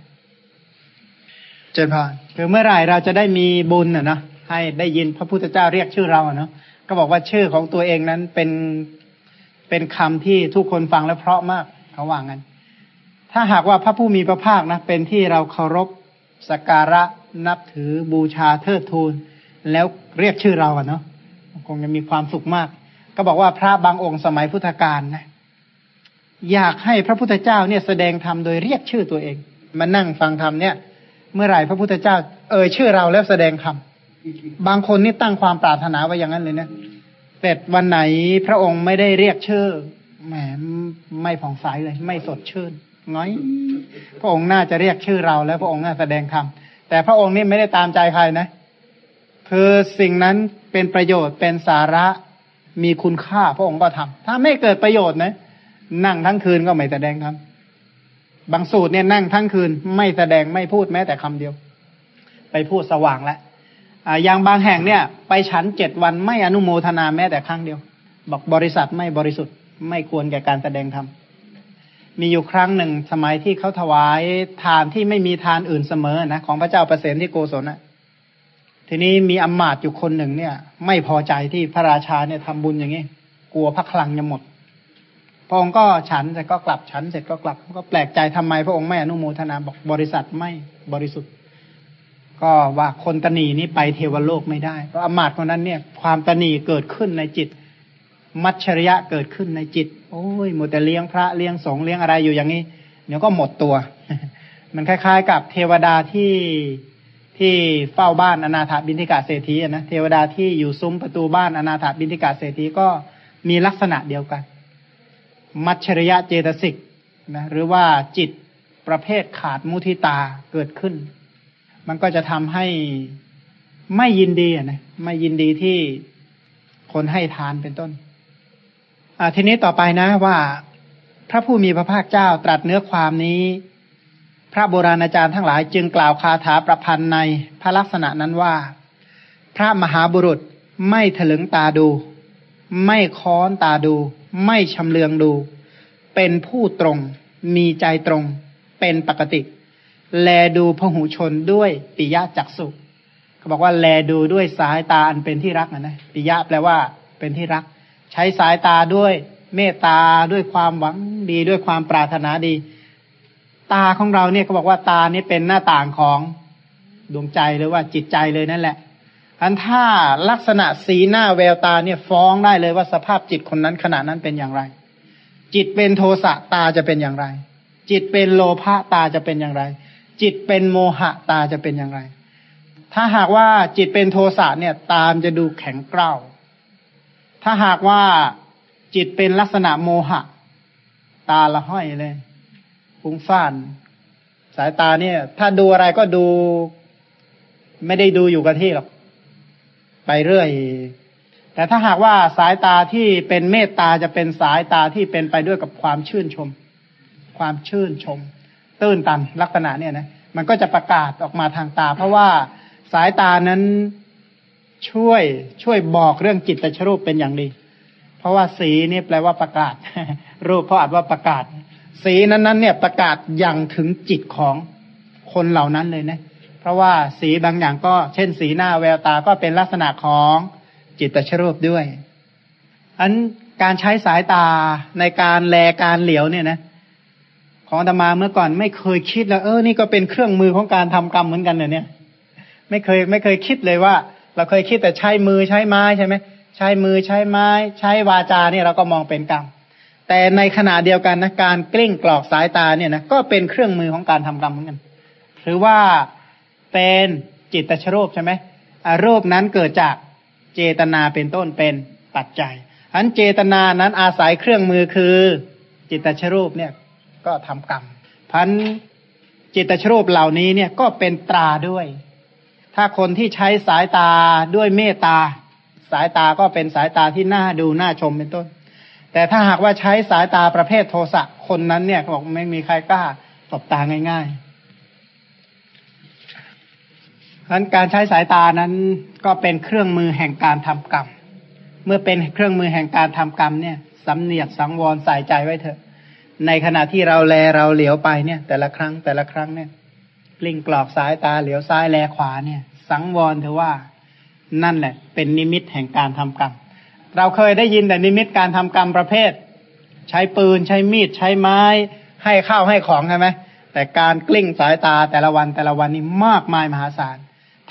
เจริญพรคือเมื่อไหร่เราจะได้มีบุญอะนะให้ได้ยินพระพุทธเจ้าเรียกชื่อเราเนาะก็บอกว่าชื่อของตัวเองนั้นเป็นเป็นคำที่ทุกคนฟังแล้วเพราะมากเขาว่างั้น ถ้าหากว่าพระผู้มีพระภาคนะเป็นที่เราเคารพสักการะนับถือบูชาเทิดทูน แล้วเรียกชื่อเราอะเนาะคงจะมีความสุขมาก ก็บอกว่าพระบางองค์สมัยพุทธกาลนะ อยากให้พระพุทธเจ้าเนี่ยแสดงธรรมโดยเรียกชื่อตัวเอง มานั่งฟังธรรมเนี่ย เมื่อไหร่พระพุทธเจ้า เอ่ยชื่อเราแล้วแสดงธรรมบางคนนี่ตั้งความปรารถนาไว้อย่างนั้นเลยนะแต่วันไหนพระองค์ไม่ได้เรียกชื่อแหมไม่ผ่องใสเลย ไม่สดชื่นน้อย พระองค์น่าจะเรียกชื่อเราแล้วพระองค์น่าแสดงธรรมแต่พระองค์นี่ไม่ได้ตามใจใครนะคือสิ่งนั้นเป็นประโยชน์เป็นสาระมีคุณค่าพระองค์ก็ทำถ้าไม่เกิดประโยชน์นะ นั่งทั้งคืนก็ไม่แสดงธรรมบางสูตรเนี่ยนั่งทั้งคืน ไม่แสดงไม่พูดแม้แต่คำเดียว ไปพูดสว่างแล้วอย่างบางแห่งเนี่ย ไปฉันเจ็ดวันไม่อนุโมทนาแม้แต่ครั้งเดียว บอกบริษัทไม่บริสุทธิ์ ไม่ควรแก่การแสดงธรรมมีอยู่ครั้งหนึ่งสมัยที่เขาถวายทานที่ไม่มีทานอื่นเสมอนะของพระเจ้าประเสนที่โกศลนะทีนี้มีอมาตย์อยู่คนหนึ่งเนี่ย ไม่พอใจที่พระราชาเนี่ยทำบุญอย่างนี้ กลัวพระคลังจะหมด พระองค์ก็ฉันเสร็จก็กลับฉันเสร็จก็กลับก็แปลกใจทำไมพระองค์ไม่อนุโมทนาบอกบริษัทไม่บริสุทธิ์ ก็ว่าคนตนีนี้ไปเทวโลกไม่ได้เพราะอมาตย์คนนั้นเนี่ย ความตนีเกิดขึ้นในจิต มัจฉริยะเกิดขึ้นในจิต โอ้ยหมดแต่เลี้ยงพระเลี้ยงสงเลี้ยงอะไรอยู่อย่างนี้เดี๋ยวก็หมดตัว มันคล้าย ๆ กับเทวดาที่ที่เฝ้าบ้านอนาถบินทิกาเศรษฐีนะเทวดาที่อยู่ซุ้มประตูบ้านอนาถบินทิกาเศรษฐีก็มีลักษณะเดียวกัน มัจฉริยะเจตสิกนะหรือว่าจิตประเภทขาดมุทิตาเกิดขึ้น มันก็จะทำให้ไม่ยินดีนะไม่ยินดีที่คนให้ทานเป็นต้นอ่าทีนี้ต่อไปนะว่า พระผู้มีพระภาคเจ้าตรัสเนื้อความนี้ พระโบราณอาจารย์ทั้งหลายจึงกล่าวคาถาประพันธ์ในพระลักษณะนั้นว่า พระมหาบุรุษไม่ถลึงตาดู ไม่ค้อนตาดู ไม่ชำเลืองดู เป็นผู้ตรง มีใจตรง เป็นปกติ แลดูพหูชนด้วยปิยะจักสุเขาบอกว่าแลดูด้วยสายตาอันเป็นที่รักนะนะปิยะแปลว่า เป็นที่รัก ใช้สายตาด้วยเมตตาด้วยความหวังดีด้วยความปรารถนาดี ตาของเราเนี่ยเขาบอกว่าตานี่เป็นหน้าต่างของดวงใจหรือว่าจิตใจเลยนั่นแหละ อันถ้าลักษณะสีหน้าแววตาเนี่ยฟ้องได้เลยว่าสภาพจิตคนนั้นขณะนั้นเป็นอย่างไร จิตเป็นโทสะตาจะเป็นอย่างไร จิตเป็นโลภะตาจะเป็นอย่างไร จิตเป็นโมหะตาจะเป็นอย่างไร ถ้าหากว่าจิตเป็นโทสะเนี่ย ตามจะดูแข็งกร้าวถ้าหากว่าจิตเป็นลักษณะโมหะ ตาละห้อยเลยฟุ้งซ่านสายตาเนี่ย ถ้าดูอะไรก็ดู ไม่ได้ดูอยู่กับที่หรอก ไปเรื่อย แต่ถ้าหากว่าสายตาที่เป็นเมตตาจะเป็นสายตาที่เป็นไปด้วยกับความชื่นชม ความชื่นชม ตื้นตันลักษณะเนี่ยนะมันก็จะประกาศออกมาทางตา เพราะว่าสายตานั้นช่วยช่วยบอกเรื่องจิตตชรูปเป็นอย่างดี เพราะว่าสีนี่แปลว่าประกาศ รูปเพราะอาจว่าประกาศ สีนั้นนั้นเนี่ยประกาศอย่างถึงจิตของคนเหล่านั้นเลยนะ เพราะว่าสีบางอย่างก็เช่นสีหน้าแววตาก็เป็นลักษณะของจิตตชรูปด้วย อันการใช้สายตาในการแลการเหลียวเนี่ยนะ ของธรรมาเมื่อก่อนไม่เคยคิดแล้วเออนี่ก็เป็นเครื่องมือของการทำกรรมเหมือนกันเนี่ย ไม่เคยไม่เคยคิดเลยว่า เราเคยคิดแต่ใช้มือใช้ไม้ใช่ไหมใช้มือใช้ไม้ ใช้วาจาเนี่ยเราก็มองเป็นกรรมแต่ในขณะเดียวกันนะการกลิ้งกรอกสายตาเนี่ยนะก็เป็นเครื่องมือของการทำกรรมเหมือนกัน หรือว่า เป็นจิตตชรูปใช่ไหมรูปนั้นเกิดจากเจตนาเป็นต้นเป็นปัจจัยอันเจตนานั้นอาศัยเครื่องมือคือจิตตชรูปเนี่ยก็ทำกรรมพันจิตตชรูปเหล่านี้เนี่ยก็เป็นตราด้วย ถ้าคนที่ใช้สายตาด้วยเมตตา สายตาก็เป็นสายตาที่น่าดูน่าชมเป็นต้น แต่ถ้าหากว่าใช้สายตาประเภทโทสะคนนั้นเนี่ยบอกไม่มีใครกล้าตบตาง่าย ๆ พราะการใช้สายตานั้นก็เป็นเครื่องมือแห่งการทำกรรม เมื่อเป็นเครื่องมือแห่งการทำกรรมเนี่ยสำเนียกสังวรใส่ใจไว้เถอะ ในขณะที่เราแลเราเหลียวไปเนี่ย แต่ละครั้งแต่ละครั้งเนี่ยกลิ้งกรอกสายตาเหลียวซ้ายแลขวาเนี่ย สังวรเถอะว่านั่นแหละ เป็นนิมิตแห่งการทำกรรม เราเคยได้ยินแต่นิมิตการทำกรรมประเภท ใช้ปืนใช้มีดใช้ไม้ ให้ข้าวให้ของใช่ไหมแต่การกลิ้งสายตาแต่ละวันแต่ละวันนี่มากมายมหาศาล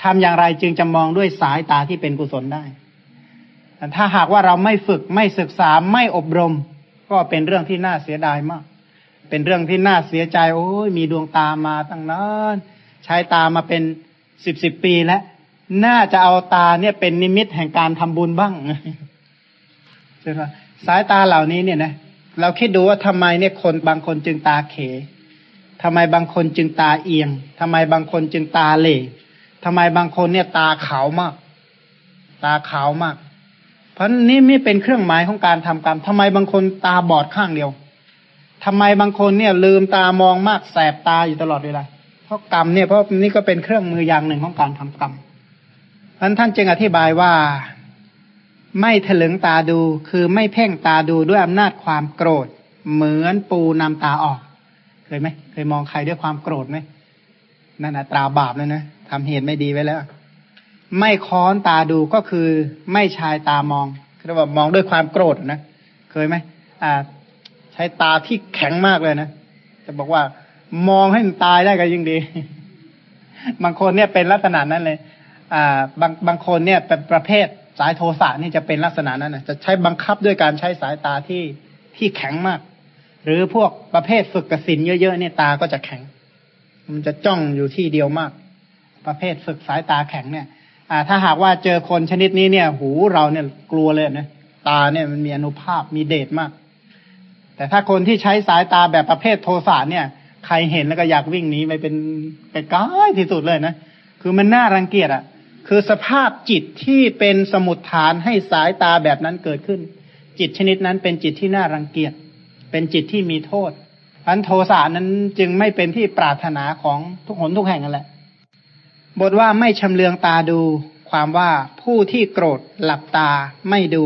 ทำอย่างไรจึงจะมองด้วยสายตาที่เป็นกุศลได้ ถ้าหากว่าเราไม่ฝึกไม่ศึกษาไม่อบรม ก็เป็นเรื่องที่น่าเสียดายมาก เป็นเรื่องที่น่าเสียใจ โอ้ยมีดวงตามาตั้งนานใช้ตามาเป็นสิบสิบปีแล้วน่าจะเอาตาเนี่ยเป็นนิมิตแห่งการทำบุญบ้างใช่ไหมสายตาเหล่านี้เนี่ยนะเราคิดดูว่าทำไมเนี่ยคนบางคนจึงตาเขทำไมบางคนจึงตาเอียงทำไมบางคนจึงตาเหล่ ทำไมบางคนเนี่ยตาขาวมาก ตาขาวมาก เพราะนี่ไม่เป็นเครื่องหมายของการทำกรรมทำไมบางคนตาบอดข้างเดียวทำไมบางคนเนี่ย ลืมตามองมากแสบตาอยู่ตลอดเวลาเพราะกรรมเนี่ยเพราะนี่ก็เป็นเครื่องมืออย่างหนึ่งของการทำกรรมท่านท่านจึงอธิบายว่าไม่ถลึงตาดูคือไม่เพ่งตาดูด้วยอำนาจความโกรธ เหมือนปูนำตาออก เคยไหมเคยมองใครด้วยความโกรธไหมนั่นนะตราบาปเลยนะ ทำเหตุไม่ดีไว้แล้ว ไม่ค้อนตาดูก็คือไม่ชายตามองเรียกว่ามองด้วยความโกรธนะเคยไหมอ่า ใช้ตาที่แข็งมากเลยนะจะบอกว่ามองให้มันตายได้ก็ยิ่งดี บางคนเนี่ยเป็นลักษณะนั้นเลย อ่า บางบางคนเนี่ยเป็นประเภทสายโทสะนี่จะเป็นลักษณะนั้นนะจะใช้บังคับด้วยการใช้สายตาที่ที่แข็งมาก หรือพวกประเภทฝึกกสินเยอะๆเนี่ยตาก็จะแข็ง มันจะจ้องอยู่ที่เดียวมาก ประเภทฝึกสายตาแข็งเนี่ยอ่าถ้าหากว่าเจอคนชนิดนี้เนี่ย หูเราเนี่ยกลัวเลยนะตาเนี่ยมันมีอนุภาพมีเดชมาก แต่ถ้าคนที่ใช้สายตาแบบประเภทโทสะเนี่ย ใครเห็นแล้วก็อยากวิ่งหนีไปเป็นไปกลที่สุดเลยนะคือมันน่ารังเกียจอะ คือสภาพจิตที่เป็นสมุดฐานให้สายตาแบบนั้นเกิดขึ้น จิตชนิดนั้นเป็นจิตที่น่ารังเกียจ เป็นจิตที่มีโทษอันโทสะนั้นจึงไม่เป็นที่ปรารถนาของทุกหนทุกแห่งนั่นแหละ บทว่าไม่ชำเลืองตาดู ความว่าผู้ที่โกรธหลับตาไม่ดู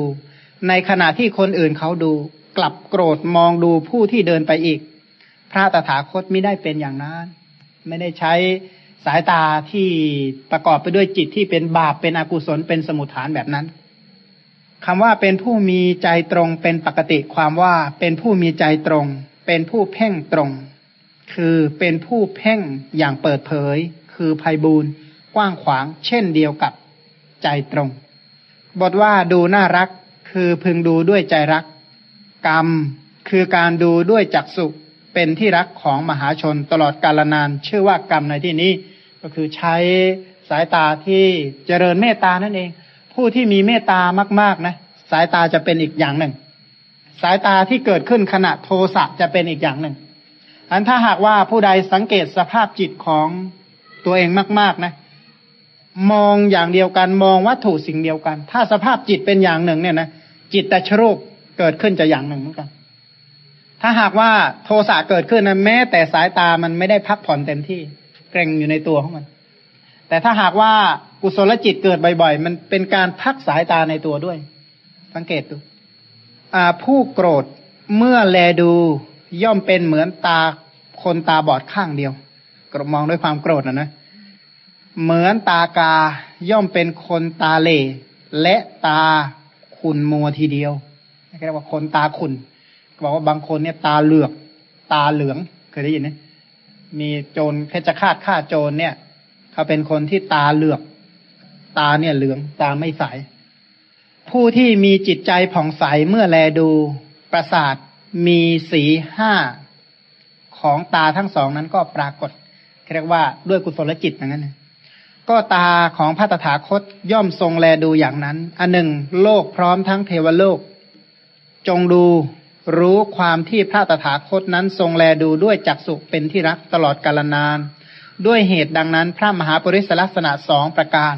ในขณะที่คนอื่นเขาดู กลับโกรธมองดูผู้ที่เดินไปอีก พระตถาคตไม่ได้เป็นอย่างนั้น ไม่ได้ใช้สายตาที่ประกอบไปด้วยจิตที่เป็นบาปเป็นอกุศลเป็นสมุทฐานแบบนั้นคำว่าเป็นผู้มีใจตรงเป็นปกติความว่าเป็นผู้มีใจตรง เป็นผู้เพ่งตรง คือเป็นผู้เพ่งอย่างเปิดเผย คือภัยบูน กว้างขวาง เช่นเดียวกับใจตรง บทว่าดูน่ารักคือพึงดูด้วยใจรัก กรรมคือการดูด้วยจักสุเป็นที่รักของมหาชนตลอดกาลนาน ชื่อว่ากรรมในที่นี้ ก็คือใช้สายตาที่เจริญเมตตานั่นเอง ผู้ที่มีเมตตามากๆนะสายตาจะเป็นอีกอย่างหนึ่ง สายตาที่เกิดขึ้นขณะโทสะจะเป็นอีกอย่างหนึ่งอันถ้าหากว่าผู้ใดสังเกตสภาพจิตของตัวเองมาก ๆนะ มองอย่างเดียวกันมองวัตถุสิ่งเดียวกัน ถ้าสภาพจิตเป็นอย่างหนึ่งเนี่ยนะจิตแต่ชรูปเกิดขึ้นจะอย่างหนึ่งเหมือนกัน ถ้าหากว่าโทสะเกิดขึ้นนะแม้แต่สายตามันไม่ได้พักผ่อนเต็มที่เกรงอยู่ในตัวของมัน แต่ถ้าหากว่ากุศลจิตเกิดบ่อยๆ มันเป็นการพักสายตาในตัวด้วย สังเกตดูผู้โกรธเมื่อแลดูย่อมเป็นเหมือนตาคนตาบอดข้างเดียวกรมองด้วยความโกรธนะนะ เหมือนตากาย่อมเป็นคนตาเล่และตาขุนมัวทีเดียวเรียกว่าคนตาขุนบอกว่าบางคนเนี่ยตาเหลือก ตาเหลืองเคยได้ยินไหมมีโจรเพชฌฆาตฆ่าโจรเนี่ย เขาเป็นคนที่ตาเหลือก ตาเนี่ยเหลือง ตาไม่ใส ผู้ที่มีจิตใจผ่องใสเมื่อแลดูประสาทมีสีห้าของตาทั้งสองนั้นก็ปรากฏเรียกว่าด้วยกุศลจิตอย่างนั้น ก็ตาของพระตถาคตย่อมทรงแลดูอย่างนั้น อันหนึ่ง โลกพร้อมทั้งเทวโลก จงดูรู้ความที่พระตถาคตนั้นทรงแลดูด้วยจักสุเป็นที่รักตลอดกาลนาน ด้วยเหตุดังนั้นพระมหาปริศลักษณะสองประการ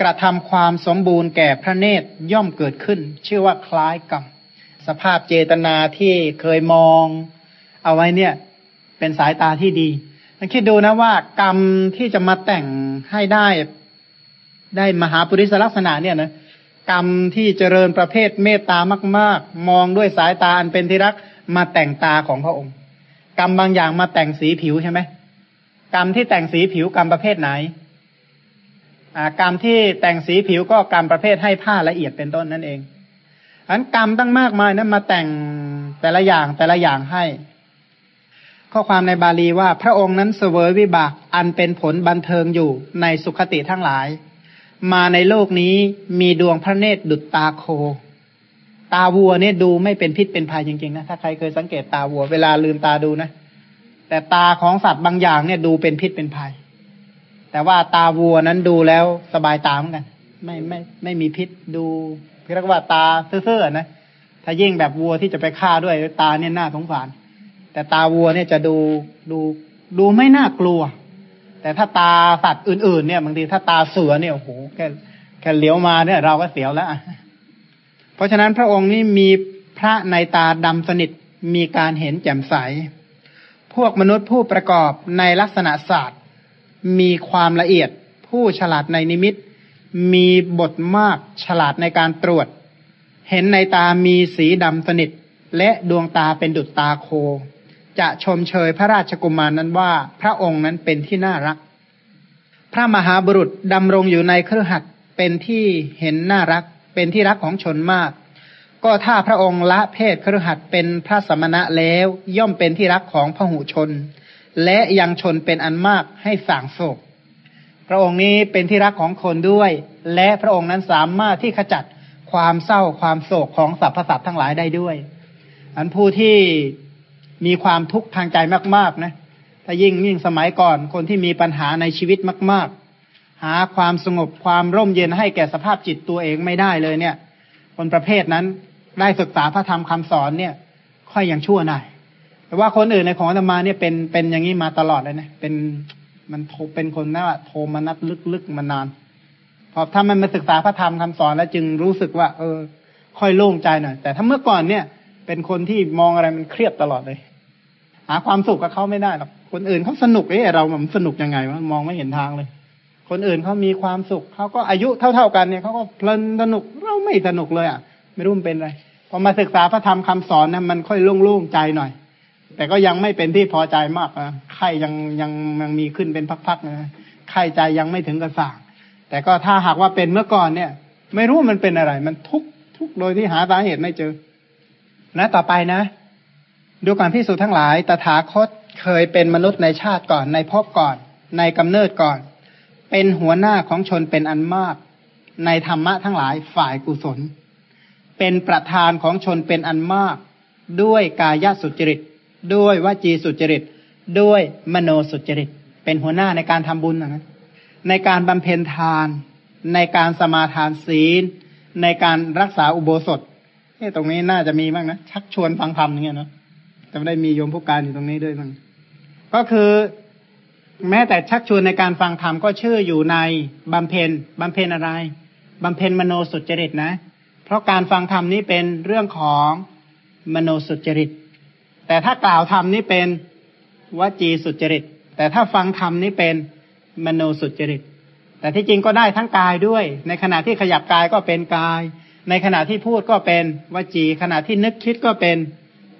กระทำความสมบูรณ์แก่พระเนตรย่อมเกิดขึ้น ชื่อว่าคล้ายกรรมสภาพเจตนาที่เคยมอง เอาไว้เนี่ย เป็นสายตาที่ดี คิดดูนะว่ากรรมที่จะมาแต่งให้ได้ ได้มหาปุริศลักษณะเนี่ยนะกรรมที่เจริญประเภทเมตตามาก ๆ มองด้วยสายตาอันเป็นที่รักมาแต่งตาของพระองค์ กรรมบางอย่างมาแต่งสีผิวใช่ไหมกรรมที่แต่งสีผิวกรรมประเภทไหนกรรมที่แต่งสีผิวก็กรรมประเภทให้ผ้าละเอียดเป็นต้นนั่นเองอันกรรมตั้งมากมายนั้นมาแต่งแต่ละอย่างแต่ละอย่างให้ ข้อความในบาลีว่าพระองค์นั้นเสวยวิบากอันเป็นผลบันเทิงอยู่ในสุขติทั้งหลาย มาในโลกนี้มีดวงพระเนตรดุจตาโค ตาวัวเนี่ยดูไม่เป็นพิษเป็นภัยจริงๆนะถ้าใครเคยสังเกตตาวัวเวลาลืมตาดูนะ แต่ตาของสัตว์บางอย่างเนี่ยดูเป็นพิษเป็นภัย แต่ว่าตาวัวนั้นดูแล้วสบายตามกัน ไม่ไม่ไม่มีพิษดูเรียกว่าตาเสื่อๆนะถ้ายิ่งแบบวัวที่จะไปฆ่าด้วยตาเนี่ยน่าสงสาร แต่ตาวัวเนี่ยจะดูดูดูไม่น่ากลัว แต่ถ้าตาสัตว์อื่นๆเนี่ยบางทีถ้าตาเสือเนี่ยโอ้โหแค่แค่เลี้ยวมาเนี่ยเราก็เสียวแล้วเพราะฉะนั้นพระองค์นี้มีพระในตาดำสนิทมีการเห็นแจ่มใส พวกมนุษย์ผู้ประกอบในลักษณะศาสตร์ มีความละเอียด ผู้ฉลาดในนิมิต มีบทมากฉลาดในการตรวจ เห็นในตามีสีดำสนิท และดวงตาเป็นดุจตาโค จะชมเชยพระราชกุมารนั้นว่า พระองค์นั้นเป็นที่น่ารัก พระมหาบุรุษดำรงอยู่ในเครือขัดเป็นที่เห็นน่ารัก เป็นที่รักของชนมาก ก็ถ้าพระองค์ละเพศเครือขัดเป็นพระสมณะแล้วย่อมเป็นที่รักของพหูชน และยังชนเป็นอันมากให้สั่งโศก พระองค์นี้เป็นที่รักของคนด้วย และพระองค์นั้นสามารถที่ขจัดความเศร้าความโศกของสรรพสัตว์ทั้งหลายได้ด้วย อันผู้ที่ มีความทุกข์ทางใจมาก ๆ นะ ถ้ายิ่งยิ่งสมัยก่อนคนที่มีปัญหาในชีวิตมาก ๆ หาความสงบความร่มเย็นให้แก่สภาพจิตตัวเองไม่ได้เลยเนี่ย คนประเภทนั้นได้ศึกษาพระธรรมคำสอนเนี่ย ค่อยยังชั่วหน่อยแต่ว่าคนอื่นในของธรรมาเนี่ยเป็นเป็นอย่างนี้มาตลอดเลยนะเป็นมันโเป็นคนน่าโทมนัดลึกๆมานานพอถ้ามันมาศึกษาพระธรรมคำสอนแล้วจึงรู้สึกว่า เออ ค่อยโล่งใจหน่อยแต่ถ้าเมื่อก่อนเนี่ย เป็นคนที่มองอะไรมันเครียดตลอดเลย หาความสุขกับเขาไม่ได้หรอกคนอื่นเขาสนุกเอ๊ะเรามันสนุกยังไงวะมองไม่เห็นทางเลย คนอื่นเขามีความสุขเขาก็อายุเท่าๆกันเนี่ยเขาก็เพลินสนุกเราไม่สนุกเลยอะ ไม่รู้มันเป็นอะไรพอมาศึกษาพระธรรมคาสอนนะมันค่อยโล่งๆใจหน่อย แต่ก็ยังไม่เป็นที่พอใจมากนะไข่ยังยังยังมีขึ้นเป็นพักๆนะไข่ใจยังไม่ถึงกระสางแต่ก็ถ้าหากว่าเป็นเมื่อก่อนเนี่ย ไม่รู้มันเป็นอะไร มันทุกทุกโดยที่หาสาเหตุไม่เจอ นะต่อไปนะ ดูก่อนพิสูจนทั้งหลาย ตถาคตเคยเป็นมนุษย์ในชาติก่อน ในภพก่อน ในกำเนิดก่อน เป็นหัวหน้าของชนเป็นอันมาก ในธรรมะทั้งหลายฝ่ายกุศล เป็นประธานของชนเป็นอันมาก ด้วยกายสุจริต ด้วยวจีสุจริต ด้วยมโนสุจริต เป็นหัวหน้าในการทำบุญนะในการบำเพ็ญทาน ในการสมาทานศีล ในการรักษาอุโบสถ นี่ตรงนี้น่าจะมีบ้างนะชักชวนฟังธรรมอย่างเงี้ยเนาะจะไม่ได้มีโยมผู้การอยู่ตรงนี้ด้วยมั้งก็คือแม้แต่ชักชวนในการฟังธรรมก็ชื่ออยู่ในบำเพ็ญบำเพ็ญอะไรบำเพ็ญมโนสุจริตนะ เพราะการฟังธรรมนี้เป็นเรื่องของมโนสุจริต แต่ถ้ากล่าวธรรมนี้เป็นวจีสุจริต แต่ถ้าฟังธรรมนี้เป็นมโนสุจริต แต่ที่จริงก็ได้ทั้งกายด้วย ในขณะที่ขยับกายก็เป็นกาย ในขณะที่พูดก็เป็นวจี ขณะที่นึกคิดก็เป็น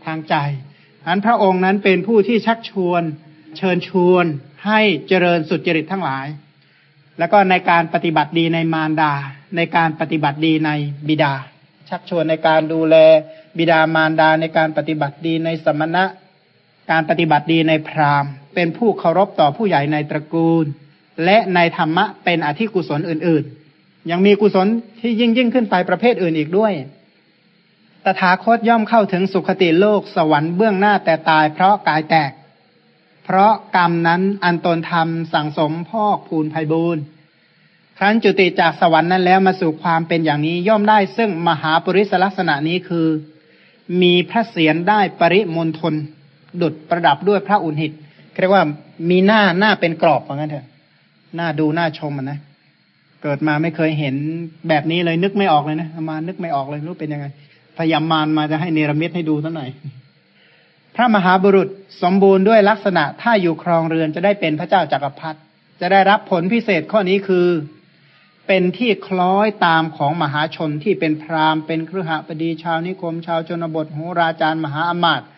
ทางใจอันพระองค์นั้นเป็นผู้ที่ชักชวน เชิญชวนให้เจริญสุดจริตทั้งหลาย แล้วก็ในการปฏิบัติดีในมารดา ในการปฏิบัติดีในบิดา ชักชวนในการดูแลบิดามารดาในการปฏิบัติดีในสมณะ การปฏิบัติดีในพราหมณ์ เป็นผู้เคารพต่อผู้ใหญ่ในตระกูล และในธรรมะเป็นอธิกุศลอื่นๆ ยังมีกุศลที่ยิ่งยิ่งขึ้นไปประเภทอื่นอีกด้วย ตถาคตย่อมเข้าถึงสุคติโลกสวรรค์เบื้องหน้าแต่ตายเพราะกายแตก เพราะกรรมนั้นอันตนทำสั่งสมพอกพูนภัยบูนครั้นจุติจากสวรรค์นั้นแล้วมาสู่ความเป็นอย่างนี้ย่อมได้ซึ่งมหาปริศลักษณะนี้คือ มีพระเศียรได้ปริมณฑลดุดประดับด้วยพระอุณหิตเรียกว่ามีหน้าหน้าเป็นกรอบเหมือนกันเถอะหน้าดูหน้าชมมันนะ เกิดมาไม่เคยเห็นแบบนี้เลยนึกไม่ออกเลยนะมานึกไม่ออกเลยรู้เป็นยังไง พยายามมานมาจะให้เนรมิตให้ดูสักหน่อย พระมหาบุรุษสมบูรณ์ด้วยลักษณะถ้าอยู่ครองเรือนจะได้เป็นพระเจ้าจากักรพรรดิจะได้รับผลพิเศษข้อนี้คือเป็นที่คล้อยตามของมหาชนที่เป็นพราหมณ์เป็นเครือหบดีชาวนิคม ชาวชนบทโหราจารย์มหาอมาตย์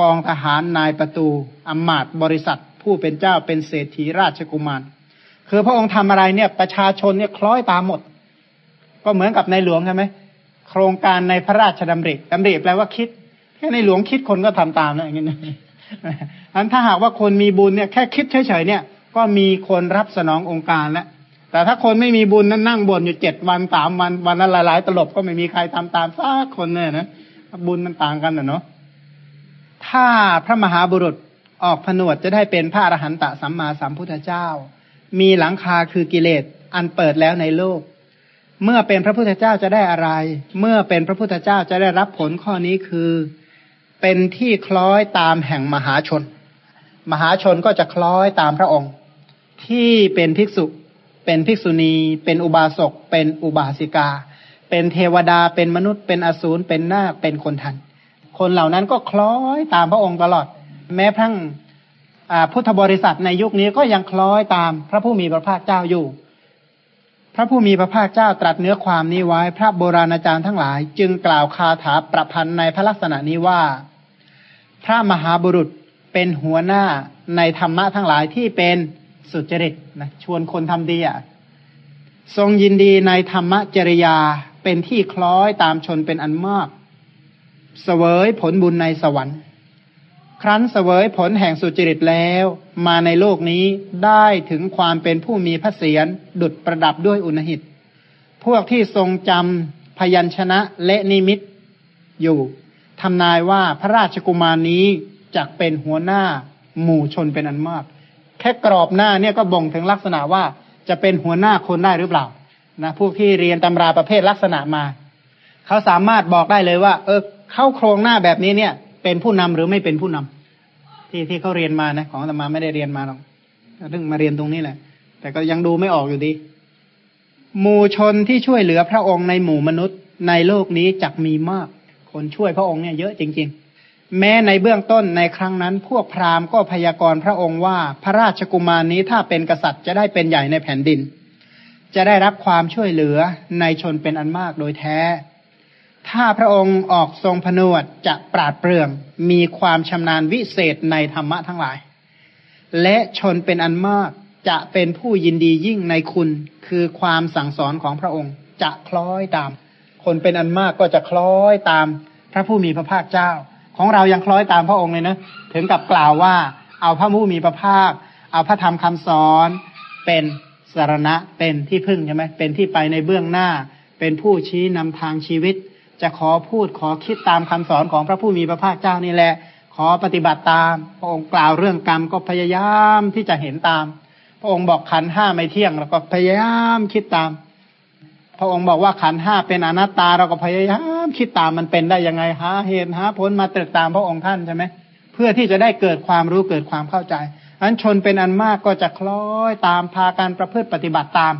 กองทหารนายประตูอมาตย์บริษัท ผู้เป็นเจ้าเป็นเศรษฐีราชกุมาร คือพระองค์ทำอะไรเนี่ยประชาชนเนี่ยคล้อยตามหมด ก็เหมือนกับในหลวงใช่ไหมโครงการในพระราชดำริดำริแปลว่าคิด แค่ในหลวงคิดคนก็ทำตามนะอย่างนี้อันถ้าหากว่าคนมีบุญเนี่ยแค่คิดเฉยๆเนี่ย ก็มีคนรับสนององค์การแล้วแต่ถ้าคนไม่มีบุญนั้นนั่งบนอยู่เจ็ดวันสามวันวันละหลายๆตลบก็ไม่มีใครทำตามสักคนเนี่ยนะบุญมันต่างกันนะเนาะถ้าพระมหาบุรุษออกผนวดจะได้เป็นพระอรหันตสัมมาสัมพุทธเจ้า มีหลังคาคือกิเลสอันเปิดแล้วในโลก เมื่อเป็นพระพุทธเจ้าจะได้อะไร เมื่อเป็นพระพุทธเจ้าจะได้รับผลข้อนี้คือ เป็นที่คล้อยตามแห่งมหาชน มหาชนก็จะคล้อยตามพระองค์ ที่เป็นภิกษุ เป็นภิกษุณี เป็นอุบาสก เป็นอุบาสิกา เป็นเทวดา เป็นมนุษย์ เป็นอสูร เป็นนาค เป็นคนทัน คนเหล่านั้นก็คล้อยตามพระองค์ตลอด แม้พัง พุทธบริษัทในยุคนี้ก็ยังคล้อยตามพระผู้มีพระภาคเจ้าอยู่ พระผู้มีพระภาคเจ้าตรัสเนื้อความนี้ไว้ พระโบราณอาจารย์ทั้งหลาย จึงกล่าวคาถาประพันธ์ในพระลักษณะนี้ว่า พระมหาบุรุษเป็นหัวหน้าในธรรมะทั้งหลายที่เป็นสุจริตนะชวนคนทำดีอะทรงยินดีในธรรมจริยาเป็นที่คล้อยตามชนเป็นอันมาก เสวยผลบุญในสวรรค์ ครั้นเสวยผลแห่งสุจริตแล้ว มาในโลกนี้ได้ถึงความเป็นผู้มีพระเศียรดุดประดับด้วยอุณหิต พวกที่ทรงจำพยัญชนะและนิมิตอยู่ทำนายว่าพระราชกุมารนี้จะเป็นหัวหน้าหมู่ชนเป็นอันมาก แค่กรอบหน้าเนี่ยก็บ่งถึงลักษณะว่าจะเป็นหัวหน้าคนได้หรือเปล่านะพวกที่เรียนตำราประเภทลักษณะมา เขาสามารถบอกได้เลยว่า เออเข้าโครงหน้าแบบนี้เนี่ย เป็นผู้นำหรือไม่เป็นผู้นำ ที่ที่เขาเรียนมานะของธรรมาไม่ได้เรียนมาหรอกเรื่องมาเรียนตรงนี้แหละ แต่ก็ยังดูไม่ออกอยู่ดี หมู่ชนที่ช่วยเหลือพระองค์ในหมู่มนุษย์ ในโลกนี้จักมีมาก คนช่วยพระองค์เนี่ยเยอะจริง ๆ แม้ในเบื้องต้นในครั้งนั้น พวกพราหมณ์ก็พยากรณ์พระองค์ว่า พระราชกุมารนี้ถ้าเป็นกษัตริย์จะได้เป็นใหญ่ในแผ่นดิน จะได้รับความช่วยเหลือในชนเป็นอันมากโดยแท้ ถ้าพระองค์ออกทรงผนวดจะปราดเปรื่อง มีความชำนาญวิเศษในธรรมะทั้งหลาย และชนเป็นอันมากจะเป็นผู้ยินดียิ่งในคุณคือความสั่งสอนของพระองค์จะคล้อยตาม คนเป็นอันมากก็จะคล้อยตามพระผู้มีพระภาคเจ้า ของเรายังคล้อยตามพระองค์เลยนะถึงกับกล่าวว่า เอาพระผู้มีพระภาค เอาพระธรรมคำสอนเป็นสารณะเป็นที่พึ่งใช่ไหมเป็นที่ไปในเบื้องหน้า เป็นผู้ชี้นำทางชีวิต จะขอพูดขอคิดตามคำสอนของพระผู้มีพระภาคเจ้านี่แหละ ขอปฏิบัติตาม พระองค์กล่าวเรื่องกรรมก็พยายามที่จะเห็นตาม พระองค์บอกขันห้าไม่เที่ยงเราก็พยายามคิดตาม พระองค์บอกว่าขันห้าเป็นอนัตตาเราก็พยายามคิดตามมันเป็นได้ยังไงหาเหตุหาผลมาตรึกตามพระองค์ท่านใช่ไหมเพื่อที่จะได้เกิดความรู้เกิดความเข้าใจอันชนเป็นอันมากก็จะคล้อยตามพาการประพฤติปฏิบัติตาม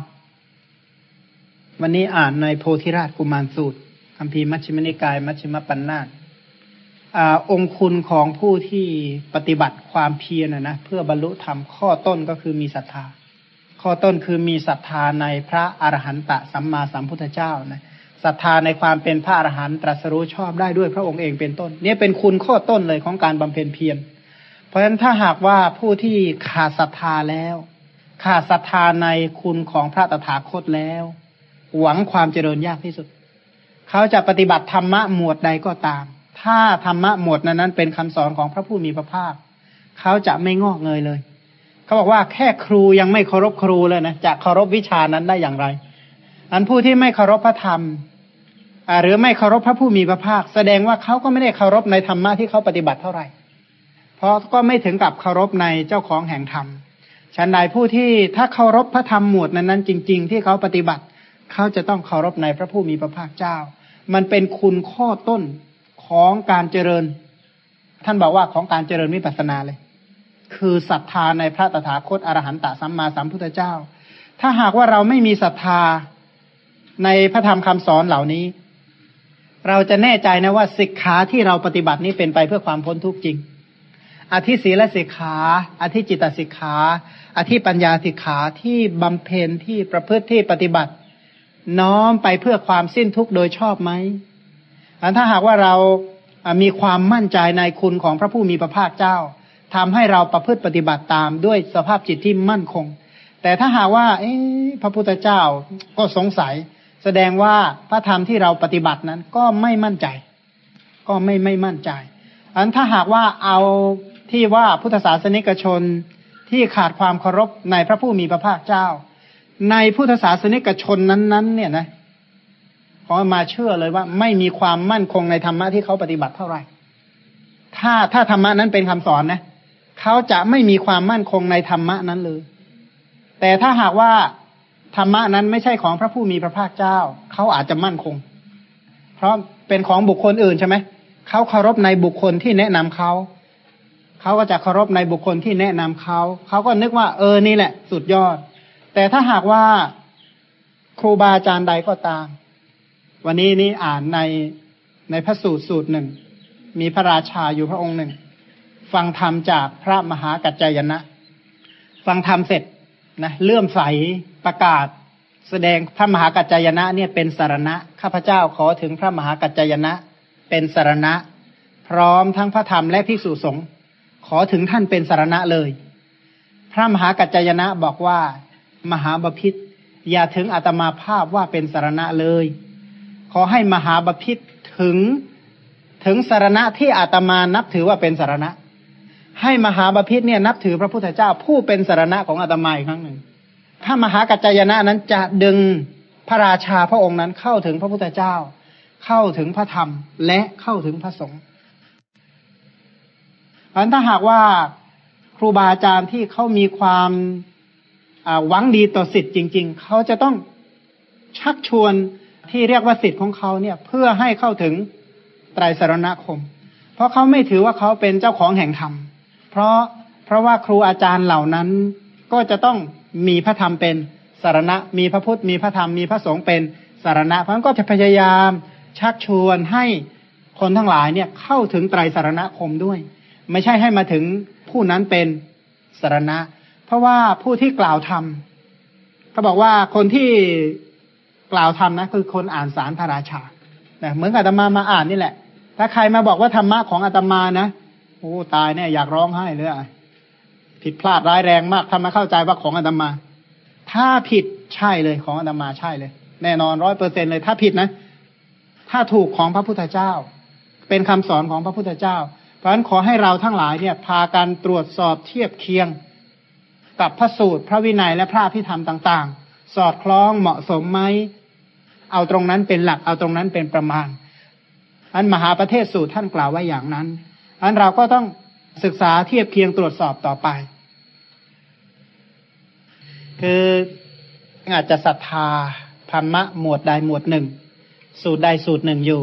วันนี้อ่านในโพธิราชกุมารสูตร คำพีมัชฌิมนิกาย มัชฌิมปัญนาตองคุณของผู้ที่ปฏิบัติความเพียรนะนะเพื่อบรรลุธรรมข้อต้นก็คือมีศรัทธา ข้อต้นคือมีศรัทธาในพระอรหันตสัมมาสัมพุทธเจ้านะศรัทธาในความเป็นพระอรหันตตรัสรู้ชอบได้ด้วยพระองค์เองเป็นต้นนี่เป็นคุณข้อต้นเลยของการบำเพ็ญเพียรเพราะฉะนั้นถ้าหากว่าผู้ที่ขาดศรัทธาแล้ว ขาดศรัทธาในคุณของพระตถาคตแล้ว หวังความเจริญยากที่สุด เขาจะปฏิบัติธรรมะหมวดใดก็ตาม ถ้าธรรมะหมวดนั้นนั้นเป็นคำสอนของพระผู้มีพระภาค เขาจะไม่งอกเงยเลย เขาบอกว่าแค่ครูยังไม่เคารพครูเลยนะจะเคารพวิชานั้นได้อย่างไร อันผู้ที่ไม่เคารพพระธรรมหรือไม่เคารพพระผู้มีพระภาค แสดงว่าเขาก็ไม่ได้เคารพในธรรมะที่เขาปฏิบัติเท่าไหร่ เพราะก็ไม่ถึงกับเคารพในเจ้าของแห่งธรรมฉันใดผู้ที่ถ้าเคารพพระธรรมหมวดนั้นๆจริง ๆ ที่เขาปฏิบัติ เขาจะต้องเคารพในพระผู้มีพระภาคเจ้า มันเป็นคุณข้อต้นของการเจริญ ท่านบอกว่าของการเจริญวิปัสสนาเลย คือศรัทธาในพระตถาคตอรหันตสัมมาสัมพุทธเจ้า ถ้าหากว่าเราไม่มีศรัทธาในพระธรรมคำสอนเหล่านี้ เราจะแน่ใจนะว่าสิกขาที่เราปฏิบัตินี้เป็นไปเพื่อความพ้นทุกข์จริงอธิศีลสิกขาอธิจิตสิกขาอธิปัญญาสิกขาที่บำเพ็ญที่ประพฤติที่ปฏิบัติ น้อมไปเพื่อความสิ้นทุกข์โดยชอบไหมถ้าหากว่าเรามีความมั่นใจในคุณของพระผู้มีพระภาคเจ้าทำให้เราประพฤติปฏิบัติตามด้วยสภาพจิตที่มั่นคง แต่ถ้าหากว่า เอ๊พระพุทธเจ้าก็สงสัย แสดงว่าพระธรรมที่เราปฏิบัตินั้นก็ไม่มั่นใจ ก็ไม่ไม่มั่นใจ อันถ้าหากว่าเอาที่ว่าพุทธศาสนิกชนที่ขาดความเคารพในพระผู้มีพระภาคเจ้า ในพุทธศาสนิกชนนั้นๆ เนี่ยนะขอมาเชื่อเลยว่า ไม่มีความมั่นคงในธรรมะที่เขาปฏิบัติเท่าไหร่ ถ้าถ้าธรรมะนั้นเป็นคำสอนนะเขาจะไม่มีความมั่นคงในธรรมะนั้นเลย แต่ถ้าหากว่าธรรมะนั้นไม่ใช่ของพระผู้มีพระภาคเจ้า เขาอาจจะมั่นคง เพราะเป็นของบุคคลอื่นใช่ไหมเขาเคารพในบุคคลที่แนะนำเขาเขาก็จะเคารพในบุคคลที่แนะนำเขาเขาก็นึกว่าเออนี่แหละ สุดยอด แต่ถ้าหากว่าครูบาอาจารย์ใดก็ตาม วันนี้นี่อ่านในในพระสูตรสูตรหนึ่ง มีพระราชาอยู่พระองค์หนึ่ง ฟังธรรมจากพระมหากัจจายนะ ฟังธรรมเสร็จนะเลื่อมใสประกาศ แสดงพระมหากัจจายนะเนี่ยเป็นสารณะข้าพเจ้าขอถึงพระมหากัจจายนะ เป็นสารณะ พร้อมทั้งพระธรรมและภิกษุสงฆ์ขอถึงท่านเป็นสารณะเลย พระมหากัจจยนะบอกว่า มหาบพิษอย่าถึงอาตมาภาพว่าเป็นสารณะเลย ขอให้มหาบพิษถึงถึงสารณะที่อาตมานับถือว่าเป็นสารณะ ให้มหาบพิษเนี่ยนับถือพระพุทธเจ้าผู้เป็นสารณะของอาตมาอีกครั้งหนึ่ง ถ้ามหากัจจยนะนั้นจะดึงพระราชาพระองค์นั้นเข้าถึงพระพุทธเจ้า เข้าถึงพระธรรมและเข้าถึงพระสงฆ์ราะถ้าหากว่าครูบาอาจารย์ที่เขามีความ หวังดีต่อสิทธิ์จริง ๆ เขาจะต้องชักชวนที่เรียกว่าสิทธิ์ของเขาเนี่ย เพื่อให้เข้าถึงไตรสรณคม เพราะเขาไม่ถือว่าเขาเป็นเจ้าของแห่งธรรม เพราะเพราะว่าครูอาจารย์เหล่านั้นก็จะต้องมีพระธรรมเป็นสารณะ มีพระพุทธ มีพระธรรม มีพระสงฆ์เป็นสารณะ เพราะนั้นก็จะพยายามชักชวนให้คนทั้งหลายเนี่ยเข้าถึงไตรสารณคมด้วย ไม่ใช่ให้มาถึงผู้นั้นเป็นสารณะ เพราะว่าผู้ที่กล่าวธรรมเขาบอกว่าคนที่กล่าวธรรมนะคือคนอ่านสารพระราชานะเหมือนอาตมามาอ่านนี่แหละ ถ้าใครมาบอกว่าธรรมะของอาตมานะโอ้ตายเนี่ยอยากร้องไห้เลยผิดพลาดร้ายแรงมากทำมาเข้าใจว่าของอาตมา ถ้าผิดใช่เลยของอาตมาใช่เลย แน่นอนร้อยเปอร์เซ็นเลย ถ้าผิดนะ ถ้าถูกของพระพุทธเจ้า เป็นคำสอนของพระพุทธเจ้า เพราะฉะนั้นขอให้เราทั้งหลายเนี่ย พากันตรวจสอบเทียบเคียง กับพระสูตร พระวินัยและพระพิธรรมต่าง ๆ สอดคล้องเหมาะสมไหมเอาตรงนั้นเป็นหลักเอาตรงนั้นเป็นประมาณ อันมหาประเทศสูตรท่านกล่าวไว้อย่างนั้นอันเราก็ต้องศึกษาเทียบเคียงตรวจสอบต่อไป คืออาจจะศรัทธาธรรมะหมวดใดหมวดหนึ่ง สูตรใดสูตรหนึ่งอยู่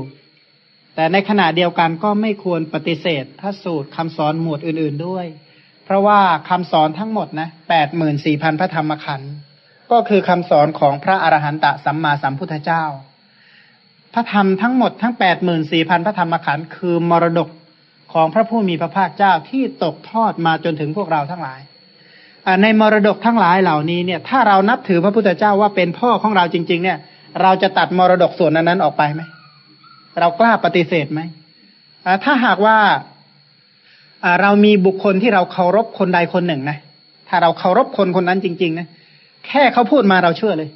แต่ในขณะเดียวกันก็ไม่ควรปฏิเสธพระสูตรคำสอนหมวดอื่น ๆด้วย เพราะว่าคำสอนทั้งหมดนะแปดหมื่นสี่พันพระธรรมขันธ์ก็คือคำสอนของพระอรหันตสัมมาสัมพุทธเจ้า พระธรรมทั้งหมดทั้งแปดหมื่นสี่พันพระธรรมขันธ์คือมรดกของพระผู้มีพระภาคเจ้าที่ตกทอดมาจนถึงพวกเราทั้งหลายในมรดกทั้งหลายเหล่านี้เนี่ย ถ้าเรานับถือพระพุทธเจ้าว่าเป็นพ่อของเราจริง ๆ เนี่ย เราจะตัดมรดกส่วนนั้นออกไปไหมเรากล้าปฏิเสธไหมถ้าหากว่า เรามีบุคคลที่เราเคารพคนใดคนหนึ่งนะถ้าเราเคารพคนคนนั้นจริง ๆ นะแค่เขาพูดมาเราเชื่อเลย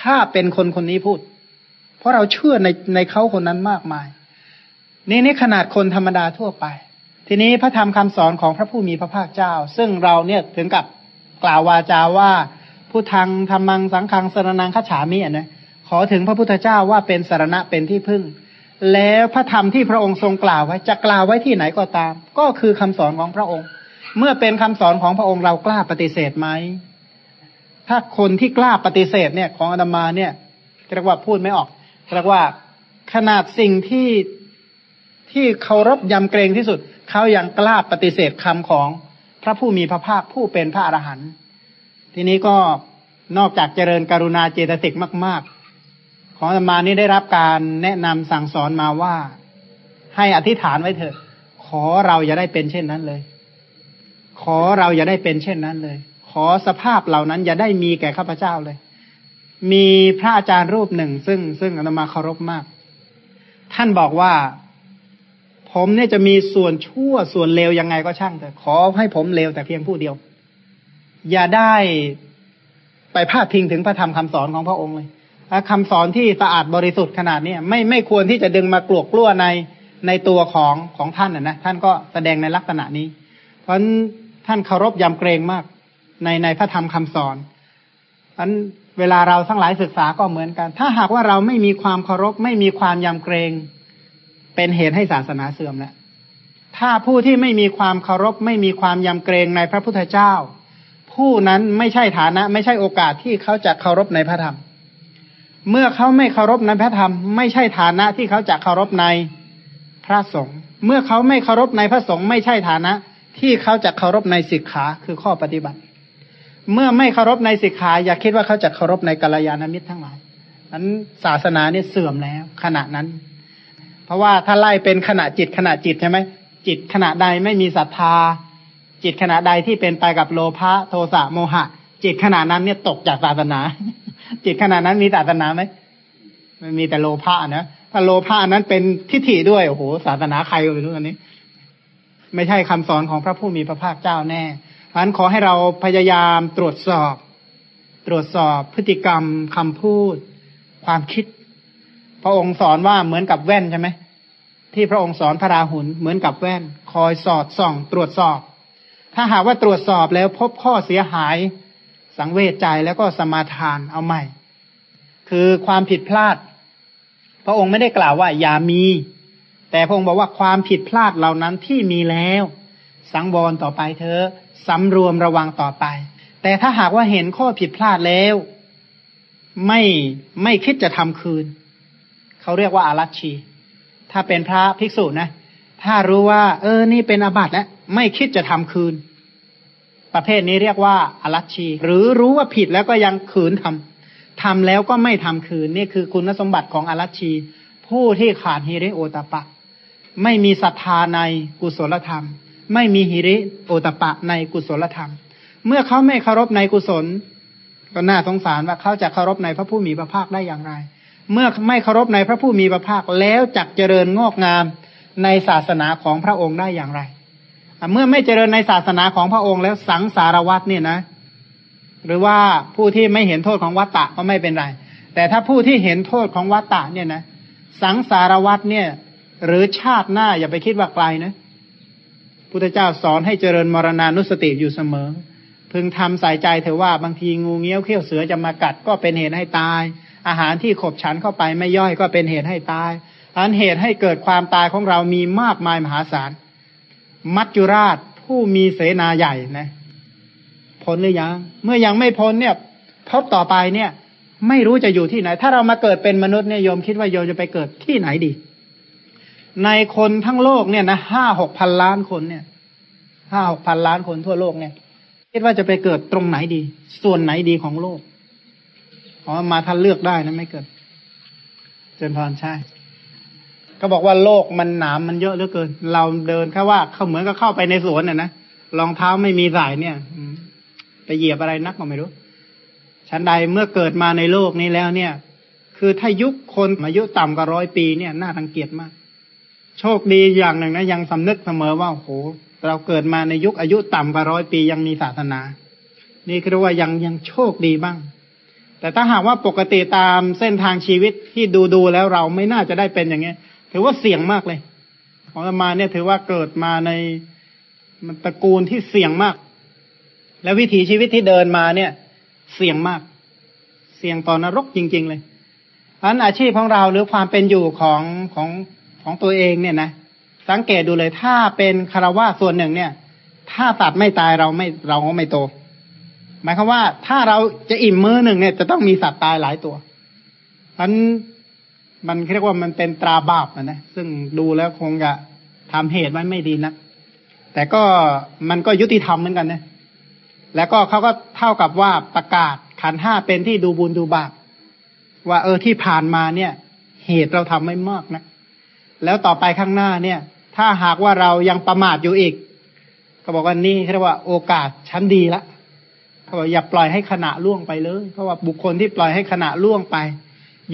ถ้าเป็นคนคนนี้พูด เพราะเราเชื่อในในเขาคนนั้นมากมาย นี่นี่ขนาดคนธรรมดาทั่วไป ทีนี้พระธรรมคำสอนของพระผู้มีพระภาคเจ้า ซึ่งเราเนี่ยถึงกับกล่าววาจาว่าผู้ทางธรรมังสังฆังสรนังขฉามิอะนะขอถึงพระพุทธเจ้าว่าเป็นสารณะเป็นที่พึ่ง แล้วพระธรรมที่พระองค์ทรงกล่าวไว้จะกล่าวไว้ที่ไหนก็ตาม ก็คือคำสอนของพระองค์ เมื่อเป็นคำสอนของพระองค์เรากล้าปฏิเสธไหมถ้าคนที่กล้าปฏิเสธเนี่ยของอาตมาเนี่ยเรียกว่าพูดไม่ออกเรียกว่าขนาดสิ่งที่ที่เคารพยำเกรงที่สุด เขายังกล้าปฏิเสธคำของพระผู้มีพระภาคผู้เป็นพระอรหันต์ทีนี้ก็นอกจากเจริญกรุณาเจตสิกมาก ๆ ของธรรมานี้ได้รับการแนะนำสั่งสอนมาว่า ให้อธิษฐานไว้เถอะ ขอเราอย่าได้เป็นเช่นนั้นเลย ขอเราอย่าได้เป็นเช่นนั้นเลย ขอสภาพเหล่านั้นอย่าได้มีแก่ข้าพเจ้าเลย มีพระอาจารย์รูปหนึ่ง ซึ่งซึ่งอนุมาเคารพมาก ท่านบอกว่า ผมเนี่ยจะมีส่วนชั่วส่วนเลวยังไงก็ช่างแต่ขอให้ผมเลวแต่เพียงผู้เดียว อย่าได้ไปพาดพิงถึงพระธรรมคำสอนของพระองค์เลย คำสอนที่สะอาดบริสุทธิ์ขนาดนี้ไม่ไม่ควรที่จะดึงมากลวกกลั้วในในตัวของของท่านนะนะท่านก็แสดงในลักษณะนี้ เพราะท่านเคารพยำเกรงมากในในพระธรรมคำสอนเพราะเวลาเราทั้งหลายศึกษาก็เหมือนกัน ถ้าหากว่าเราไม่มีความเคารพไม่มีความยำเกรง เป็นเหตุให้ศาสนาเสื่อมแล้วถ้าผู้ที่ไม่มีความเคารพไม่มีความยำเกรงในพระพุทธเจ้า ผู้นั้นไม่ใช่ฐานะ ไม่ใช่โอกาสที่เขาจะเคารพในพระธรรม เมื่อเขาไม่เคารพในพระธรรม ไม่ใช่ฐานะที่เขาจะเคารพในพระสงฆ์เมื่อเขาไม่เคารพในพระสงฆ์ไม่ใช่ฐานะ ที่เขาจะเคารพในสิกขาคือข้อปฏิบัติ เมื่อไม่เคารพในสิกขา อย่าคิดว่าเขาจะเคารพในกัลยาณมิตรทั้งหลายนั้นศาสนาเนี่ยเสื่อมแล้วขณะนั้น เพราะว่าถ้าไล่เป็นขณะจิตขณะจิตใช่ไหมจิตขณะใดไม่มีศรัทธา จิตขณะใดที่เป็นไปกับโลภะโทสะโมหะ จิตขณะนั้นเนี่ยตกจากศาสนา จิตขณะนั้นมีศาสนาไหมมันมีแต่โลภะนะถ้าโลภะนั้นเป็นทิฏฐิด้วยโอ้โหศาสนาใครก็ไม่รู้อันนี้ ไม่ใช่คำสอนของพระผู้มีพระภาคเจ้าแน่เพราะฉะนั้นขอให้เราพยายามตรวจสอบ ตรวจสอบพฤติกรรมคำพูด ความคิด พระองค์สอนว่าเหมือนกับแว่นใช่ไหมที่พระองค์สอนพระราหุลเหมือนกับแว่น คอยสอดส่อง ตรวจสอบ ถ้าหากว่าตรวจสอบแล้วพบข้อเสียหาย สังเวชใจแล้วก็สมาทานเอาใหม่ คือความผิดพลาด พระองค์ไม่ได้กล่าวว่าอย่ามี แต่พระองค์บอกว่าความผิดพลาดเหล่านั้นที่มีแล้ว สังวรต่อไปเธอสำรวมระวังต่อไป แต่ถ้าหากว่าเห็นข้อผิดพลาดแล้ว ไม่ไม่คิดจะทำคืน เขาเรียกว่าอารัชชี ถ้าเป็นพระภิกษุนะ ถ้ารู้ว่า เออ นี่เป็นอาบัติแล้วไม่คิดจะทำคืน ประเภทนี้เรียกว่าอารัชชี หรือรู้ว่าผิดแล้วก็ยังคืนทำทำแล้วก็ไม่ทำคืนนี่คือคุณสมบัติของอารัชชี ผู้ที่ขาดฮิริโอตปะ ไม่มีศรัทธาในกุศลธรรม ไม่มีฮิริโอตปะในกุศลธรรม เมื่อเขาไม่เคารพในกุศล ก็น่าสงสารว่าเขาจะเคารพในพระผู้มีพระภาคได้อย่างไร เมื่อไม่เคารพในพระผู้มีพระภาคแล้วจักเจริญงอกงามในศาสนาของพระองค์ได้อย่างไร เมื่อไม่เจริญในศาสนาของพระองค์แล้วสังสารวัตเนี่ยนะ หรือว่าผู้ที่ไม่เห็นโทษของวัตตะก็ไม่เป็นไร แต่ถ้าผู้ที่เห็นโทษของวัตตะเนี่ยนะ สังสารวัตเนี่ย หรือชาติหน้าอย่าไปคิดว่าไกลนะพุทธเจ้าสอนให้เจริญมรณานุสติอยู่เสมอ พึงทำใส่ใจเถอะว่าบางทีงูเงี้ยวเขี้ยวเสือจะมากัดก็เป็นเหตุให้ตาย อาหารที่ขบฉันเข้าไปไม่ย่อยก็เป็นเหตุให้ตายอันเหตุให้เกิดความตายของเรามีมากมายมหาศาล มัจจุราชผู้มีเสนาใหญ่นะพ้นหรือยัง เมื่อยังไม่พ้นเนี่ยพบต่อไปเนี่ย ไม่รู้จะอยู่ที่ไหน ถ้าเรามาเกิดเป็นมนุษย์เนี่ยโยมคิดว่าโยมจะไปเกิดที่ไหนดี ในคนทั้งโลกเนี่ยนะห้าหกพันล้านคนเนี่ยห้าหกพันล้านคนทั่วโลกเนี่ย คิดว่าจะไปเกิดตรงไหนดี ส่วนไหนดีของโลกอ๋อมาท่านเลือกได้นะไม่เกิดเจนพรใช่ ก็บอกว่าโลกมันหนามมันเยอะเหลือเกิน เราเดินแค่ว่าเขาเหมือนกับเข้าไปในสวนน่ะนะรองเท้าไม่มีสายเนี่ยไปเหยียบอะไรนักก็ไม่รู้ชั้นใดเมื่อเกิดมาในโลกนี้แล้วเนี่ย คือถ้ายุคคนอายุต่ำกว่าร้อยปีเนี่ยน่ารังเกียจมาก โชคดีอย่างหนึ่งนะยังสำนึกเสมอว่าโหเราเกิดมาในยุคอายุต่ำกว่าร้อยปียังมีศาสนา นี่คือว่ายังยังโชคดีบ้าง แต่ถ้าหากว่าปกติตามเส้นทางชีวิตที่ดูดูแล้วเราไม่น่าจะได้เป็นอย่างเงี้ย ถือว่าเสี่ยงมากเลย ของมาเนี่ยถือว่าเกิดมาในมันตระกูลที่เสี่ยงมาก และวิถีชีวิตที่เดินมาเนี่ย เสี่ยงมาก เสี่ยงต่อนรกจริง ๆ เลยอันอาชีพของเราหรือความเป็นอยู่ของของของตัวเองเนี่ยนะสังเกตดูเลยถ้าเป็นคารวะส่วนหนึ่งเนี่ย ถ้าตัดไม่ตายเราไม่เราก็ไม่โต หมายความว่าถ้าเราจะอิ่มมือหนึ่งเนี่ยจะต้องมีสัตว์ตายหลายตัวอัน มันเรียกว่ามันเป็นตราบาปนะซึ่งดูแล้วคงจะทำเหตุไว้ไม่ดีนะแต่ก็มันก็ยุติธรรมเหมือนกันนะแล้วก็เขาก็เท่ากับว่าประกาศขันห้าเป็นที่ดูบุญดูบาปว่าเออที่ผ่านมาเนี่ย เหตุเราทำไม่มากนะแล้วต่อไปข้างหน้าเนี่ย ถ้าหากว่าเรายังประมาทอยู่อีกเขาบอกว่านี่เรียกว่าโอกาสชั้นดีละเขาบอกอย่าปล่อยให้ขณะล่วงไปเลย เพราะว่าบุคคลที่ปล่อยให้ขณะล่วงไป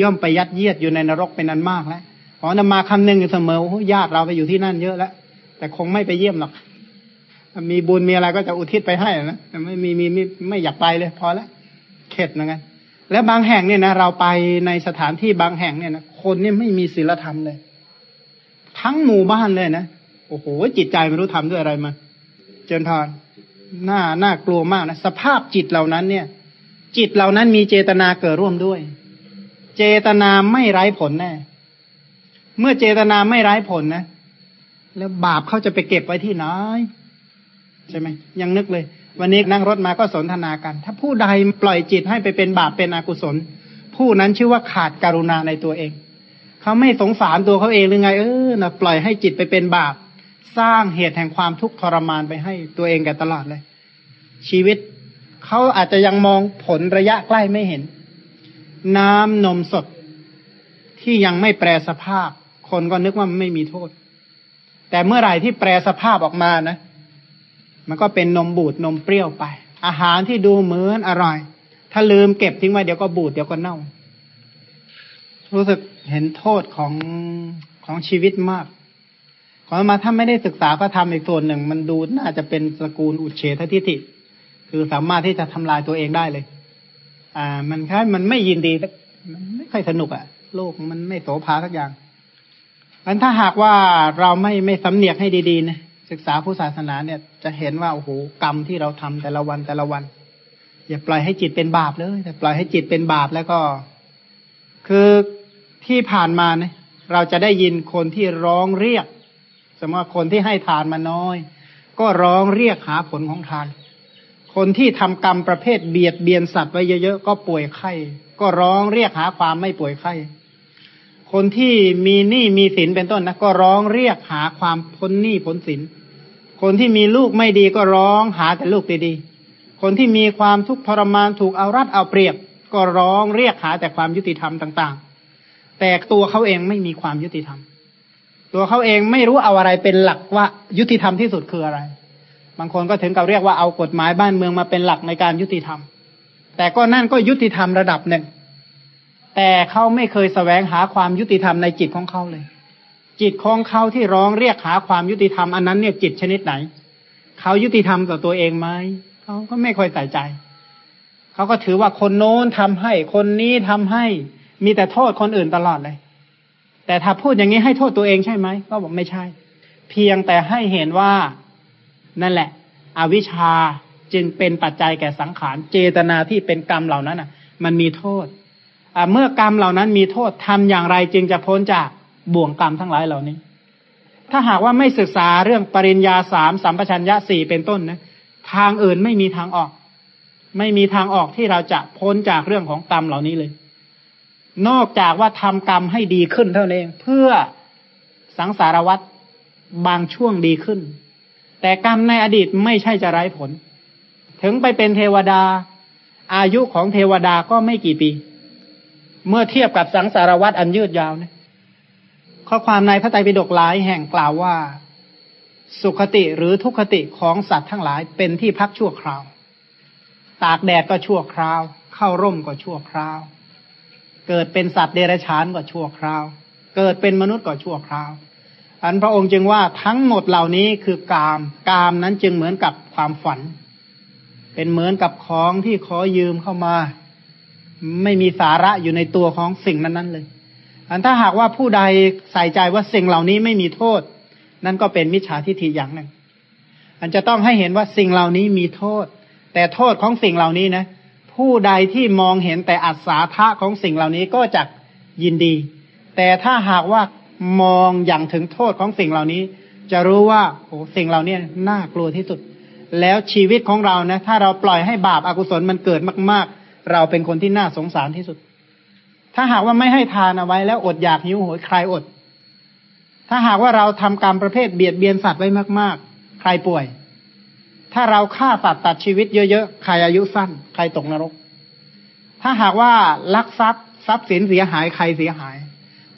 ย่อมไปยัดเยียดอยู่ในนรกเป็นอันมากแล้วขอนำมาคำนึงอยู่เสมอญาติเราไปอยู่ที่นั่นเยอะแล้วแต่คงไม่ไปเยี่ยมหรอกมีบุญมีอะไรก็จะอุทิศไปให้นะไม่มีมีไม่ไม่อยากไปเลยพอแล้วเข็ดเหมือนกันแล้วบางแห่งเนี่ยนะเราไปในสถานที่บางแห่งเนี่ยนะคนเนี่ยไม่มีศีลธรรมเลย ทั้งหมู่บ้านเลยนะโอ้โหจิตใจไม่รู้ทำด้วยอะไรมา เจนทอนน่าน่ากลัวมากนะสภาพจิตเหล่านั้นเนี่ย จิตเหล่านั้นมีเจตนาเกิดร่วมด้วย เจตนาไม่ไร้ผลแน่เมื่อเจตนาไม่ไร้ผลนะ แล้วบาปเขาจะไปเก็บไว้ที่ไหนใช่ไหมยังนึกเลย วันนี้นั่งรถมาก็สนทนากัน ถ้าผู้ใดปล่อยจิตให้ไปเป็นบาปเป็นอกุศล ผู้นั้นชื่อว่าขาดการุณาในตัวเองเขาไม่สงสารตัวเขาเองหรือไง เออนะปล่อยให้จิตไปเป็นบาป สร้างเหตุแห่งความทุกข์ทรมานไปให้ตัวเองกันตลอดเลย ชีวิตเขาอาจจะยังมองผลระยะใกล้ไม่เห็น น้ำนมสดที่ยังไม่แปรสภาพ คนก็นึกว่าไม่มีโทษ แต่เมื่อไหร่ที่แปรสภาพออกมานะ มันก็เป็นนมบูดนมเปรี้ยวไป อาหารที่ดูเหมือนอร่อย ถ้าลืมเก็บทิ้งไว้เดี๋ยวก็บูดเดี๋ยวก็เน่า รู้สึกเห็นโทษของของชีวิตมากขอมาถ้าไม่ได้ศึกษาพระธรรมอีกส่วนหนึ่ง มันดูน่าจะเป็นสกุลอุเฉททิฏฐิคือสามารถที่จะทำลายตัวเองได้เลย อ่า มันแค่มันไม่ยินดีมันไม่ค่อยสนุกอะ่ะ โลกมันไม่โสภาสักอย่างอันถ้าหากว่าเราไม่ไม่สำเนียกให้ดีๆนะศึกษาผู้ศาสนาเนี่ย จะเห็นว่าโอ้โหกรรมที่เราทำแต่ละวันแต่ละวัน อย่าปล่อยให้จิตเป็นบาปเลยแต่ปล่อยให้จิตเป็นบาปแล้วก็ คือที่ผ่านมาเนี่ยเราจะได้ยินคนที่ร้องเรียก สมมติว่าคนที่ให้ทานมาน้อย ก็ร้องเรียกหาผลของทาน คนที่ทำกรรมประเภทเบียดเบียนสัตว์ไว้เยอะๆก็ป่วยไข้ก็ร้องเรียกหาความไม่ป่วยไข้ คนที่มีหนี้มีสินเป็นต้นนะก็ร้องเรียกหาความพ้นหนี้พ้นสิน คนที่มีลูกไม่ดีก็ร้องหาแต่ลูกดีๆ คนที่มีความทุกข์ทรมานถูกเอารัดเอาเปรียบ ก็ร้องเรียกหาแต่ความยุติธรรมต่างๆ แต่ตัวเขาเองไม่มีความยุติธรรม ตัวเขาเองไม่รู้เอาอะไรเป็นหลักว่ายุติธรรมที่สุดคืออะไร บางคนก็ถึงกับเรียกว่าเอากฎหมายบ้านเมืองมาเป็นหลักในการยุติธรรม แต่ก็นั่นก็ยุติธรรมระดับหนึ่ง แต่เขาไม่เคยสแสวงหาความยุติธรรมในจิตของเขาเลย จิตของเขาที่ร้องเรียกหาความยุติธรรมอันนั้นเนี่ยจิตชนิดไหน เขายุติธรรมต่อตัวเองไหมเขาก็ไม่ค่อยใส่ใจ เขาก็ถือว่าคนโน้นทำให้ คนนี้ทำให้ มีแต่โทษคนอื่นตลอดเลย แต่ถ้าพูดอย่างนี้ให้โทษตัวเองใช่ไหมก็บอกไม่ใช่ เพียงแต่ให้เห็นว่า นั่นแหละ อวิชชาจึงเป็นปัจจัยแก่สังขารเจตนาที่เป็นกรรมเหล่านั้นอะ มันมีโทษเมื่อกรรมเหล่านั้นมีโทษทำอย่างไรจึงจะพ้นจากบ่วงกรรมทั้งหลายเหล่านี้ ถ้าหากว่าไม่ศึกษาเรื่องปริญญาสามสัมปชัญญะสี่เป็นต้นนะทางอื่นไม่มีทางออก ไม่มีทางออกที่เราจะพ้นจากเรื่องของกรรมเหล่านี้เลย นอกจากว่าทำกรรมให้ดีขึ้นเท่านั้นเอง เพื่อสังสารวัตรบางช่วงดีขึ้น แต่กรรมในอดีตไม่ใช่จะไร้ผล ถึงไปเป็นเทวดา อายุของเทวดาก็ไม่กี่ปี เมื่อเทียบกับสังสารวัตรอันยืดยาวเนี่ยข้อความในพระไตรปิฎกหลายแห่งกล่าวว่า สุขติหรือทุกขติของสัตว์ทั้งหลายเป็นที่พักชั่วคราว ตากแดดก็ชั่วคราว เข้าร่มก็ชั่วคราว เกิดเป็นสัตว์เดรัจฉานก็ชั่วคราว เกิดเป็นมนุษย์ก็ชั่วคราว อันพระองค์จึงว่าทั้งหมดเหล่านี้คือกาม กามนั้นจึงเหมือนกับความฝัน เป็นเหมือนกับของที่ขอยืมเข้ามา ไม่มีสาระอยู่ในตัวของสิ่งนั้นๆเลย อันถ้าหากว่าผู้ใดใส่ใจว่าสิ่งเหล่านี้ไม่มีโทษ นั่นก็เป็นมิจฉาทิฏฐิอย่างหนึ่ง อันจะต้องให้เห็นว่าสิ่งเหล่านี้มีโทษ แต่โทษของสิ่งเหล่านี้นะ ผู้ใดที่มองเห็นแต่อัศาธาของสิ่งเหล่านี้ก็จะยินดี แต่ถ้าหากว่า มองอย่างถึงโทษของสิ่งเหล่านี้ จะรู้ว่าโอ้สิ่งเหล่านี้น่ากลัวที่สุด แล้วชีวิตของเรานะ ถ้าเราปล่อยให้บาปอากุศลมันเกิดมาก ๆ เราเป็นคนที่น่าสงสารที่สุด ถ้าหากว่าไม่ให้ทานเอาไว้แล้วอดอยากหิวโหยใครอด ถ้าหากว่าเราทำกรรมประเภทเบียดเบียนสัตว์ไว้มาก ๆ ใครป่วย ถ้าเราฆ่าสัตว์ตัดชีวิตเยอะๆใครอายุสั้น ใครตกนรก ถ้าหากว่าลักทรัพย์ทรัพย์สินเสียหายใครเสียหาย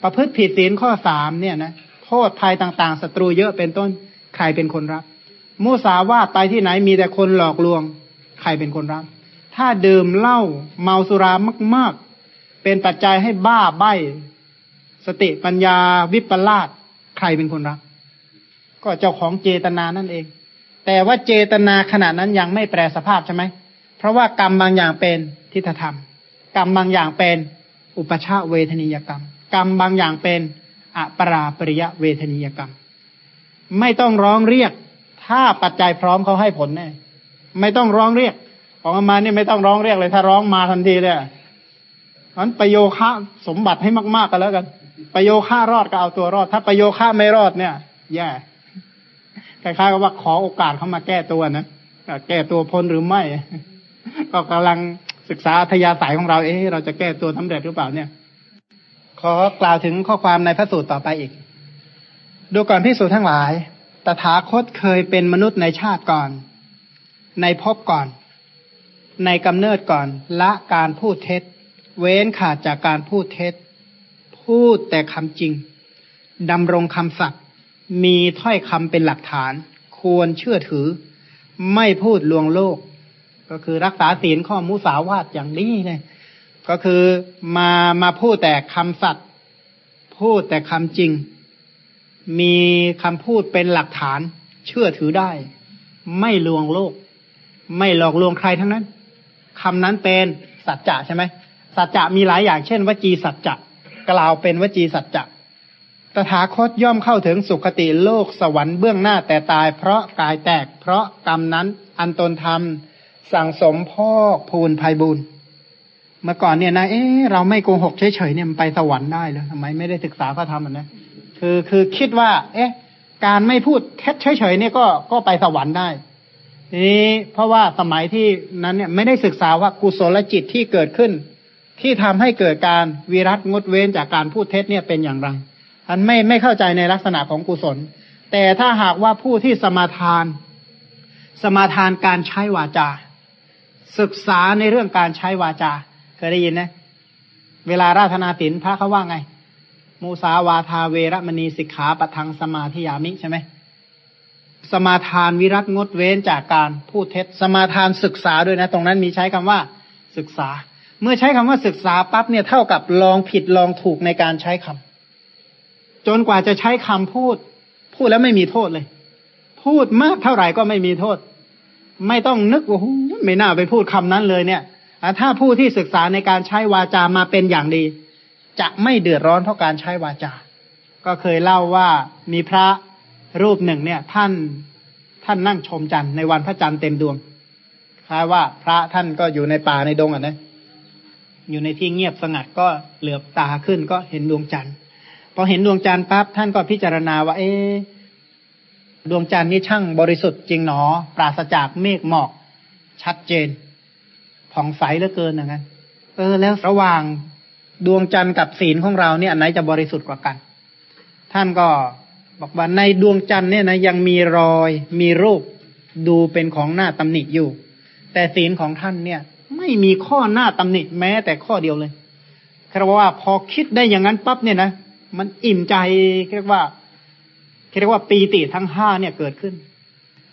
ประพฤติผิดศีลข้อสามเนี่ยนะโทษภัยต่างๆศัตรูเยอะเป็นต้นใครเป็นคนรับ มุสาวาตไปที่ไหนมีแต่คนหลอกลวง ใครเป็นคนรับ ถ้าดื่มเหล้าเมาสุรามาก ๆ เป็นปัจจัยให้บ้าใบสติปัญญาวิปลาสใครเป็นคนรับ ก็เจ้าของเจตนานั่นเอง แต่ว่าเจตนาขณะนั้นยังไม่แปรสภาพใช่ไหมเพราะว่ากรรมบางอย่างเป็นทิฏฐธรรม กรรมบางอย่างเป็นอุปชาเวทนิยกรรม กรรมบางอย่างเป็นอปราปริยเวทนิยกรรม ไม่ต้องร้องเรียก ถ้าปัจจัยพร้อมเขาให้ผลแน่ไม่ต้องร้องเรียก ของอามานี่ไม่ต้องร้องเรียกเลย ถ้าร้องมาทันทีเลยนั้นประโยคะสมบัติให้มากๆกันแล้วกัน ประโยค่ารอดก็เอาตัวรอด ถ้าประโยค่าไม่รอดเนี่ย แย่คล้ายๆกับว่าขอโอกาสเขามาแก้ตัวนะแก้ตัวพ้นหรือไม่ ก็กำลังศึกษาทยาสายของเรา เอ๊ะเราจะแก้ตัวสำเร็จหรือเปล่าเนี่ย ขอกล่าวถึงข้อความในพระสูตรต่อไปอีก ดูก่อนพิสูจทั้งหลาย ตถาคตเคยเป็นมนุษย์ในชาติก่อน ในภพก่อน ในกำเนิดก่อน ละการพูดเท็จ เว้นขาดจากการพูดเท็จ พูดแต่คำจริงดำรงคำสัตย์มีถ้อยคำเป็นหลักฐาน ควรเชื่อถือ ไม่พูดลวงโลก ก็คือรักษาศีลข้อมุสาวาทอย่างนี้เลย ก็คือมามาพูดแต่คำสัตย์พูดแต่คำจริง มีคำพูดเป็นหลักฐาน เชื่อถือได้ ไม่ลวงโลก ไม่หลอกลวงใครทั้งนั้นคำนั้นเป็นสัจจะใช่ไหมสัจจะมีหลายอย่างเช่น วจีสัจจะกล่าวเป็นวจีสัจจะตถาคตย่อมเข้าถึงสุคติโลกสวรรค์เบื้องหน้าแต่ตาย เพราะกายแตกเพราะกรรมนั้นอันตนทำสั่งสมพ่อพูนภัยบุญ เมื่อก่อนเนี่ยนะเอ๊เราไม่โกหกเฉยๆเนี่ยมันไปสวรรค์ได้เลยทำไมไม่ได้ศึกษาพระธรรมนะคือคือคิดว่า เอ๊ะ การไม่พูดเท็จเฉยๆเนี่ยก็ก็ไปสวรรค์ได้ทีนี้เพราะว่าสมัยที่นั้นเนี่ยไม่ได้ศึกษาว่ากุศลจิตที่เกิดขึ้น ที่ทำให้เกิดการวิรัตงดเว้นจากการพูดเท็จเนี่ยเป็นอย่างไรอันไม่ไม่เข้าใจในลักษณะของกุศล แต่ถ้าหากว่าผู้ที่สมาทาน สมาทานการใช้วาจา ศึกษาในเรื่องการใช้วาจา เคยได้ยินนะ เวลาราธนาตินพระเขาว่าไง มูสาวาทาเวรมณีสิกขาปทังสมาธิยามิใช่ไหมสมาทานวิรัตงดเว้นจากการพูดเท็จ สมาทานศึกษาด้วยนะ ตรงนั้นมีใช้คำว่าศึกษา เมื่อใช้คำว่าศึกษาปั๊บเนี่ยเท่ากับลองผิดลองถูกในการใช้คำจนกว่าจะใช้คำพูด พูดแล้วไม่มีโทษเลย พูดมากเท่าไหร่ก็ไม่มีโทษ ไม่ต้องนึกว่าไม่น่าไปพูดคำนั้นเลยเนี่ย ถ้าผู้ที่ศึกษาในการใช้วาจามาเป็นอย่างดี จะไม่เดือดร้อนเพราะการใช้วาจา ก็เคยเล่าว่ามีพระรูปหนึ่งเนี่ย ท่านท่านนั่งชมจันทร์ในวันพระจันทร์เต็มดวงคล้ายว่าพระท่านก็อยู่ในป่าในดงอะนะอยู่ในที่เงียบสงัดก็เหลือบตาขึ้นก็เห็นดวงจันทร์พอเห็นดวงจันทร์ปั๊บท่านก็พิจารณาว่า เอ๊ดวงจันทร์นี้ช่างบริสุทธิ์จริงหนอ ปราศจากเมฆหมอก ชัดเจน ผ่องใสเหลือเกินอย่างนั้นเออ แล้วระหว่างดวงจันทร์กับศีลของเราเนี่ยอันไหนจะบริสุทธิ์กว่ากัน ท่านก็บอกว่าในดวงจันทร์เนี่ยนะยังมีรอยมีรูปดูเป็นของหน้าตำหนิอยู่ แต่ศีลของท่านเนี่ย ไม่มีข้อหน้าตำหนิแม้แต่ข้อเดียวเลยคือว่าพอคิดได้อย่างนั้นปั๊บเนี่ยนะมันอิ่มใจเรียกว่าเรียกว่าปีติทั้งห้าเนี่ยเกิดขึ้น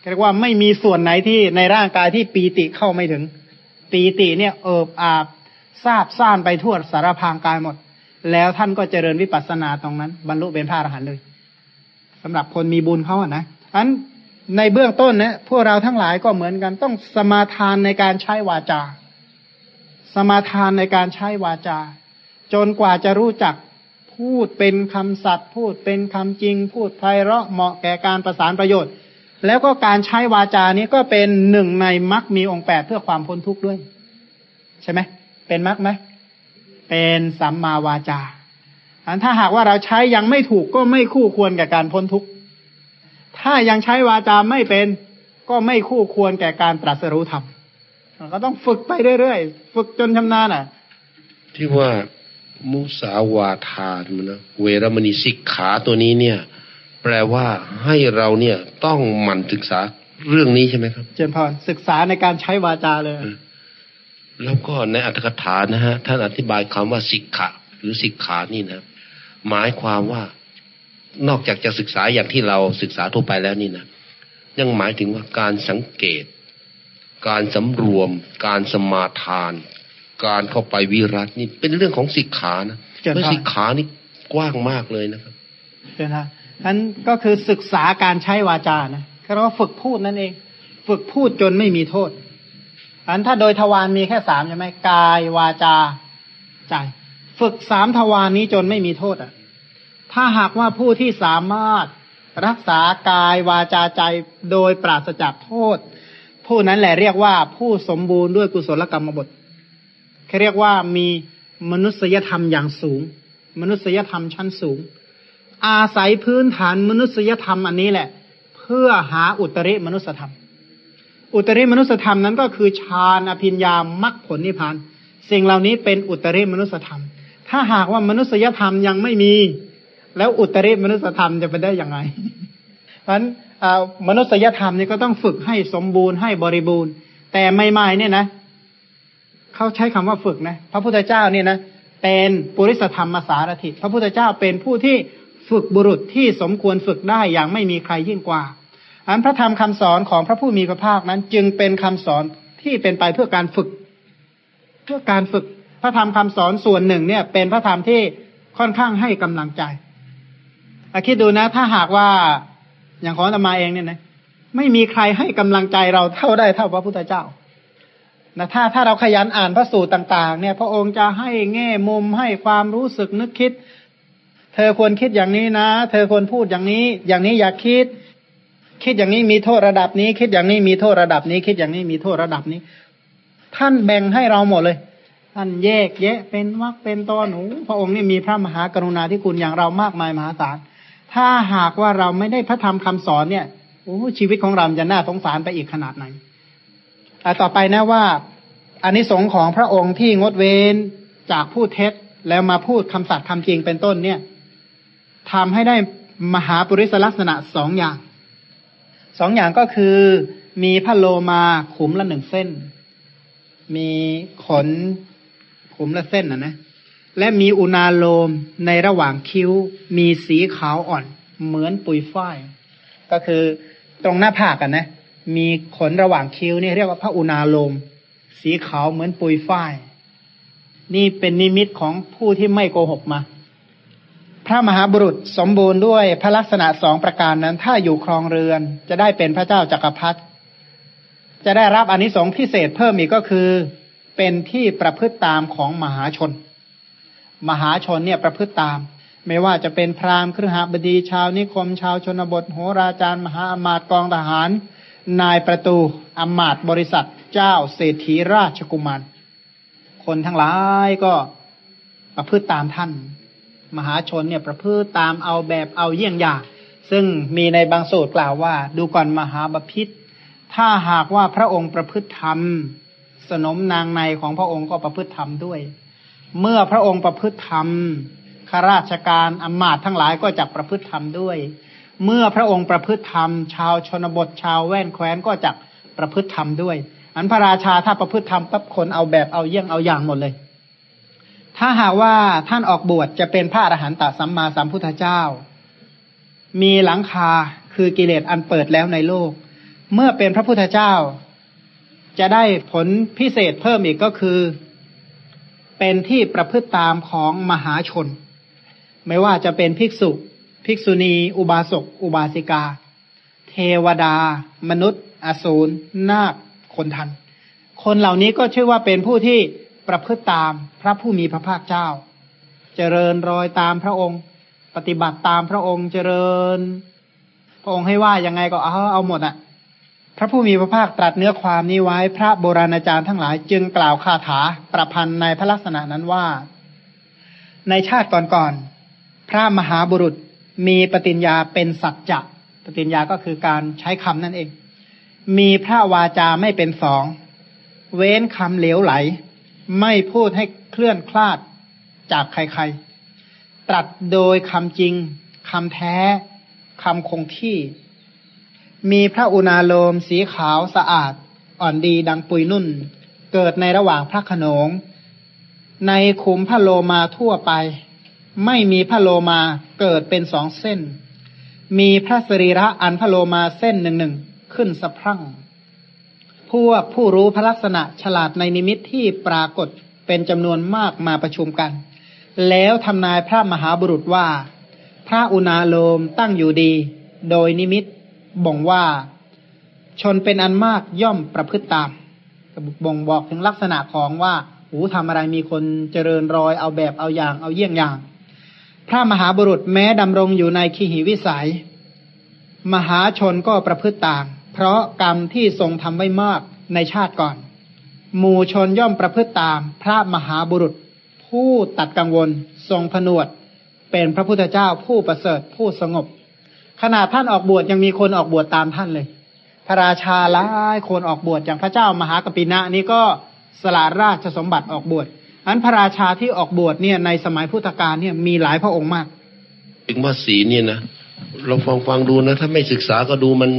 เรียกว่าไม่มีส่วนไหนที่ในร่างกายที่ปีติเข้าไม่ถึง ปีติเนี่ยเอิบอาบทราบซ่านไปทั่วสารพางกายหมด แล้วท่านก็เจริญวิปัสสนาตรงนั้น บรรลุเป็นพระอรหันต์เลยสำหรับคนมีบุญเขาอะนะอันในเบื้องต้นเนี่ยพวกเราทั้งหลายก็เหมือนกันต้องสมาทานในการใช้วาจา สมาทานในการใช้วาจา จนกว่าจะรู้จักพูดเป็นคำสัตย์พูดเป็นคำจริง พูดไพเราะเหมาะแก่การประสานประโยชน์ แล้วก็การใช้วาจานี้ก็เป็นหนึ่งในมรรคมีองค์แปดเพื่อความพ้นทุกข์ด้วย ใช่ไหมเป็นมรรคไหมเป็นสัมมาวาจาอันถ้าหากว่าเราใช้ยังไม่ถูกก็ไม่คู่ควรแก่การพ้นทุกข์ถ้ายังใช้วาจาไม่เป็นก็ไม่คู่ควรแก่การตรัสรู้ธรรมก็ต้องฝึกไปเรื่อยๆฝึกจนชำนาญอะ ที่ว่ามุสาวาทานนนะเวรมณีสิกขาตัวนี้เนี่ย แปลว่าให้เราเนี่ยต้องหมั่นศึกษาเรื่องนี้ใช่ไหมครับ เจนพรศึกษาในการใช้วาจาเลย แล้วก็ในอัตถกถานะฮะท่านอธิบายคำว่าสิกขะหรือสิกขานี่นะ หมายความว่านอกจากจะศึกษาอย่างที่เราศึกษาทั่วไปแล้วนี่นะยังหมายถึงว่าการสังเกต การสำรวม การสมาทาน การเข้าไปวิรัตนี่เป็นเรื่องของสิกขานะเจริญพรเพราะสิกขานี่กว้างมากเลยนะครับเจนพร นั้นก็คือศึกษาการใช้วาจานะเราว่าฝึกพูดนั่นเอง ฝึกพูดจนไม่มีโทษอันถ้าโดยทวารมีแค่สามใช่ไหมกายวาจาใจ ฝึกสามทวารนี้จนไม่มีโทษอะ ถ้าหากว่าผู้ที่สามารถรักษากายวาจาใจโดยปราศจากโทษ ผู้นั้นแหละเรียกว่าผู้สมบูรณ์ด้วยกุศลกรรมบทเขาเรียกว่ามีมนุษยธรรมอย่างสูง มนุษยธรรมชั้นสูง อาศัยพื้นฐานมนุษยธรรมอันนี้แหละ เพื่อหาอุตริมนุษยธรรม อุตริมนุษยธรรมนั้นก็คือฌานอภิญญามรรคผลนิพพาน สิ่งเหล่านี้เป็นอุตริมนุษยธรรม ถ้าหากว่ามนุษยธรรมยังไม่มี แล้วอุตริมนุษยธรรมจะเป็นได้อยังไงเพราะฉะนั้นมนุษยธรรมนี่ก็ต้องฝึกให้สมบูรณ์ให้บริบูรณ์ แต่ไม่ไม่เนี่ยนะเขาใช้คำว่าฝึกนะ พระพุทธเจ้าเนี่ยนะเป็นปุริสธรรมมาสารถิตพระพุทธเจ้าเป็นผู้ที่ ฝึกบุรุษที่สมควรฝึกได้อย่างไม่มีใครยิ่งกว่า อันพระธรรมคำสอนของพระผู้มีพระภาคนั้น จึงเป็นคำสอนที่เป็นไปเพื่อการฝึก เพื่อการฝึกพระธรรมคำสอนส่วนหนึ่งเนี่ย เป็นพระธรรมที่ค่อนข้างให้กำลังใจอคิดดูนะ ถ้าหากว่าอย่างของอาตมาเองเนี่ยนะไม่มีใครให้กำลังใจเราเท่าได้เท่าพระพุทธเจ้านะถ้าถ้าเราขยันอ่านพระสูตรต่าง ๆ เนี่ย พระองค์จะให้แง่มุมให้ความรู้สึกนึกคิด เธอควรคิดอย่างนี้นะ เธอควรพูดอย่างนี้ อย่างนี้อย่าคิด คิดอย่างนี้มีโทษระดับนี้ คิดอย่างนี้มีโทษระดับนี้ คิดอย่างนี้มีโทษระดับนี้ ท่านแบ่งให้เราหมดเลย ท่านแยกแยะ เป็นวรรคเป็นตอนหนู พระองค์นี่มีพระมหากรุณาธิคุณอย่างเรามากมายมหาศาล ถ้าหากว่าเราไม่ได้พระธรรมคำสอนเนี่ยโอ้ชีวิตของเราจะน่าสงสารไปอีกขนาดไหนอ่ต่อไปนะว่าอานิสงส์ของพระองค์ที่งดเว้นจากพูดเท็จแล้วมาพูดคำสัตย์คำจริงเป็นต้นเนี่ย ทำให้ได้มหาปุริสลักษณะสองอย่าง สองอย่างก็คือมีพระโลมาขุมละหนึ่งเส้น มีขนขุมละเส้นนะนะ และมีอุณาโลมในระหว่างคิ้ว มีสีขาวอ่อน เหมือนปุยฝ้าย ก็คือตรงหน้าผากกันนะ มีขนระหว่างคิ้วนี่เรียกว่าพระอุณาโลม สีขาวเหมือนปุยฝ้าย นี่เป็นนิมิตของผู้ที่ไม่โกหกมา พระมหาบุรุษสมบูรณ์ด้วยพระลักษณะสองประการนั้น ถ้าอยู่ครองเรือนจะได้เป็นพระเจ้าจักรพรรดิจะได้รับอานิสงส์พิเศษเพิ่มอีกก็คือ เป็นที่ประพฤติตามของมหาชน มหาชนเนี่ยประพฤติตาม ไม่ว่าจะเป็นพราหมณ์ครหบดีชาวนิคม ชาวชนบทโหราจารย์ มหาอมาตย์กองทหาร นายประตูอมาตย์บริษัท เจ้าเศรษฐีราชกุมารคนทั้งหลายก็ประพฤติตามท่าน มหาชนเนี่ยประพฤติตามเอาแบบเอาเยี่ยงอย่าง ซึ่งมีในบางสูตรกล่าวว่า ดูก่อนมหาบพิษถ้าหากว่าพระองค์ประพฤติธรรม สนมนางในของพระองค์ก็ประพฤติธรรมด้วย เมื่อพระองค์ประพฤติธรรมข้าราชการอำมาตย์ทั้งหลายก็จะประพฤติธรรมด้วย เมื่อพระองค์ประพฤติธรรม ชาวชนบทชาวแว่นแคว้นก็จะประพฤติธรรมด้วย อันพระราชาถ้าประพฤติธรรมปั๊บคนเอาแบบเอาเยี่ยงเอาอย่างหมดเลย ถ้าหากว่าท่านออกบวชจะเป็นพระอรหันตสัมมาสัมพุทธเจ้า มีหลังคาคือกิเลสอันเปิดแล้วในโลก เมื่อเป็นพระพุทธเจ้า จะได้ผลพิเศษเพิ่มอีกก็คือ เป็นที่ประพฤติตามของมหาชน ไม่ว่าจะเป็นภิกษุ ภิกษุณี อุบาสก อุบาสิกา เทวดา มนุษย์ อสูรนาค คนทัน คนเหล่านี้ก็ชื่อว่าเป็นผู้ที่ ประพฤติตามพระผู้มีพระภาคเจ้า เจริญรอยตามพระองค์ ปฏิบัติตามพระองค์เจริญ พระองค์ให้ว่ายังไงก็เอาเอาหมดอะพระผู้มีพระภาคตรัสเนื้อความนี้ไว้ พระโบราณอาจารย์ทั้งหลาย จึงกล่าวคาถาประพันธ์ในพระลักษณะนั้นว่า ในชาติก่อนๆพระมหาบุรุษมีปฏิญญาเป็นสัจจะปฏิญญาก็คือการใช้คำนั่นเอง มีพระวาจาไม่เป็นสอง เว้นคำเหลวไหล ไม่พูดให้เคลื่อนคลาดจากใครๆ ตรัสโดยคำจริงคำแท้คำคงที่ มีพระอุณาโลมสีขาวสะอาด อ่อนดีดังปุยนุ่น เกิดในระหว่างพระขนง ในขุมพระโลมาทั่วไป ไม่มีพระโลมาเกิดเป็นสองเส้น มีพระสรีระอันพระโลมาเส้นหนึ่งหนึ่งขึ้นสะพรั่ง พวกผู้รู้พระลักษณะฉลาดในนิมิตที่ปรากฏเป็นจำนวนมากมาประชุมกัน แล้วทำนายพระมหาบุรุษว่า พระอุณาโลมตั้งอยู่ดี โดยนิมิตบ่งว่า ชนเป็นอันมากย่อมประพฤติตามบ่งบอกถึงลักษณะของว่าหูทำอะไรมีคนเจริญรอยเอาแบบเอาอย่างเอาเยี่ยงอย่าง พระมหาบุรุษแม้ดำรงอยู่ในขีหิวิสัย มหาชนก็ประพฤติตาม เพราะกรรมที่ทรงทำไว้มากในชาติก่อน หมู่ชนย่อมประพฤติตามพระมหาบุรุษ ผู้ตัดกังวลทรงผนวด เป็นพระพุทธเจ้าผู้ประเสริฐผู้สงบขนาดท่านออกบวชยังมีคนออกบวชตามท่านเลย พระราชาหลายคนออกบวชอย่างพระเจ้ามหากปินะนี้ก็สละราชสมบัติออกบวชอันพระราชาที่ออกบวชเนี่ยในสมัยพุทธกาลเนี่ยมีหลายพระองค์มากถึงว่าศีเนี่ยนะ เราฟังฟังดูนะ ถ้าไม่ศึกษาก็ดูมัน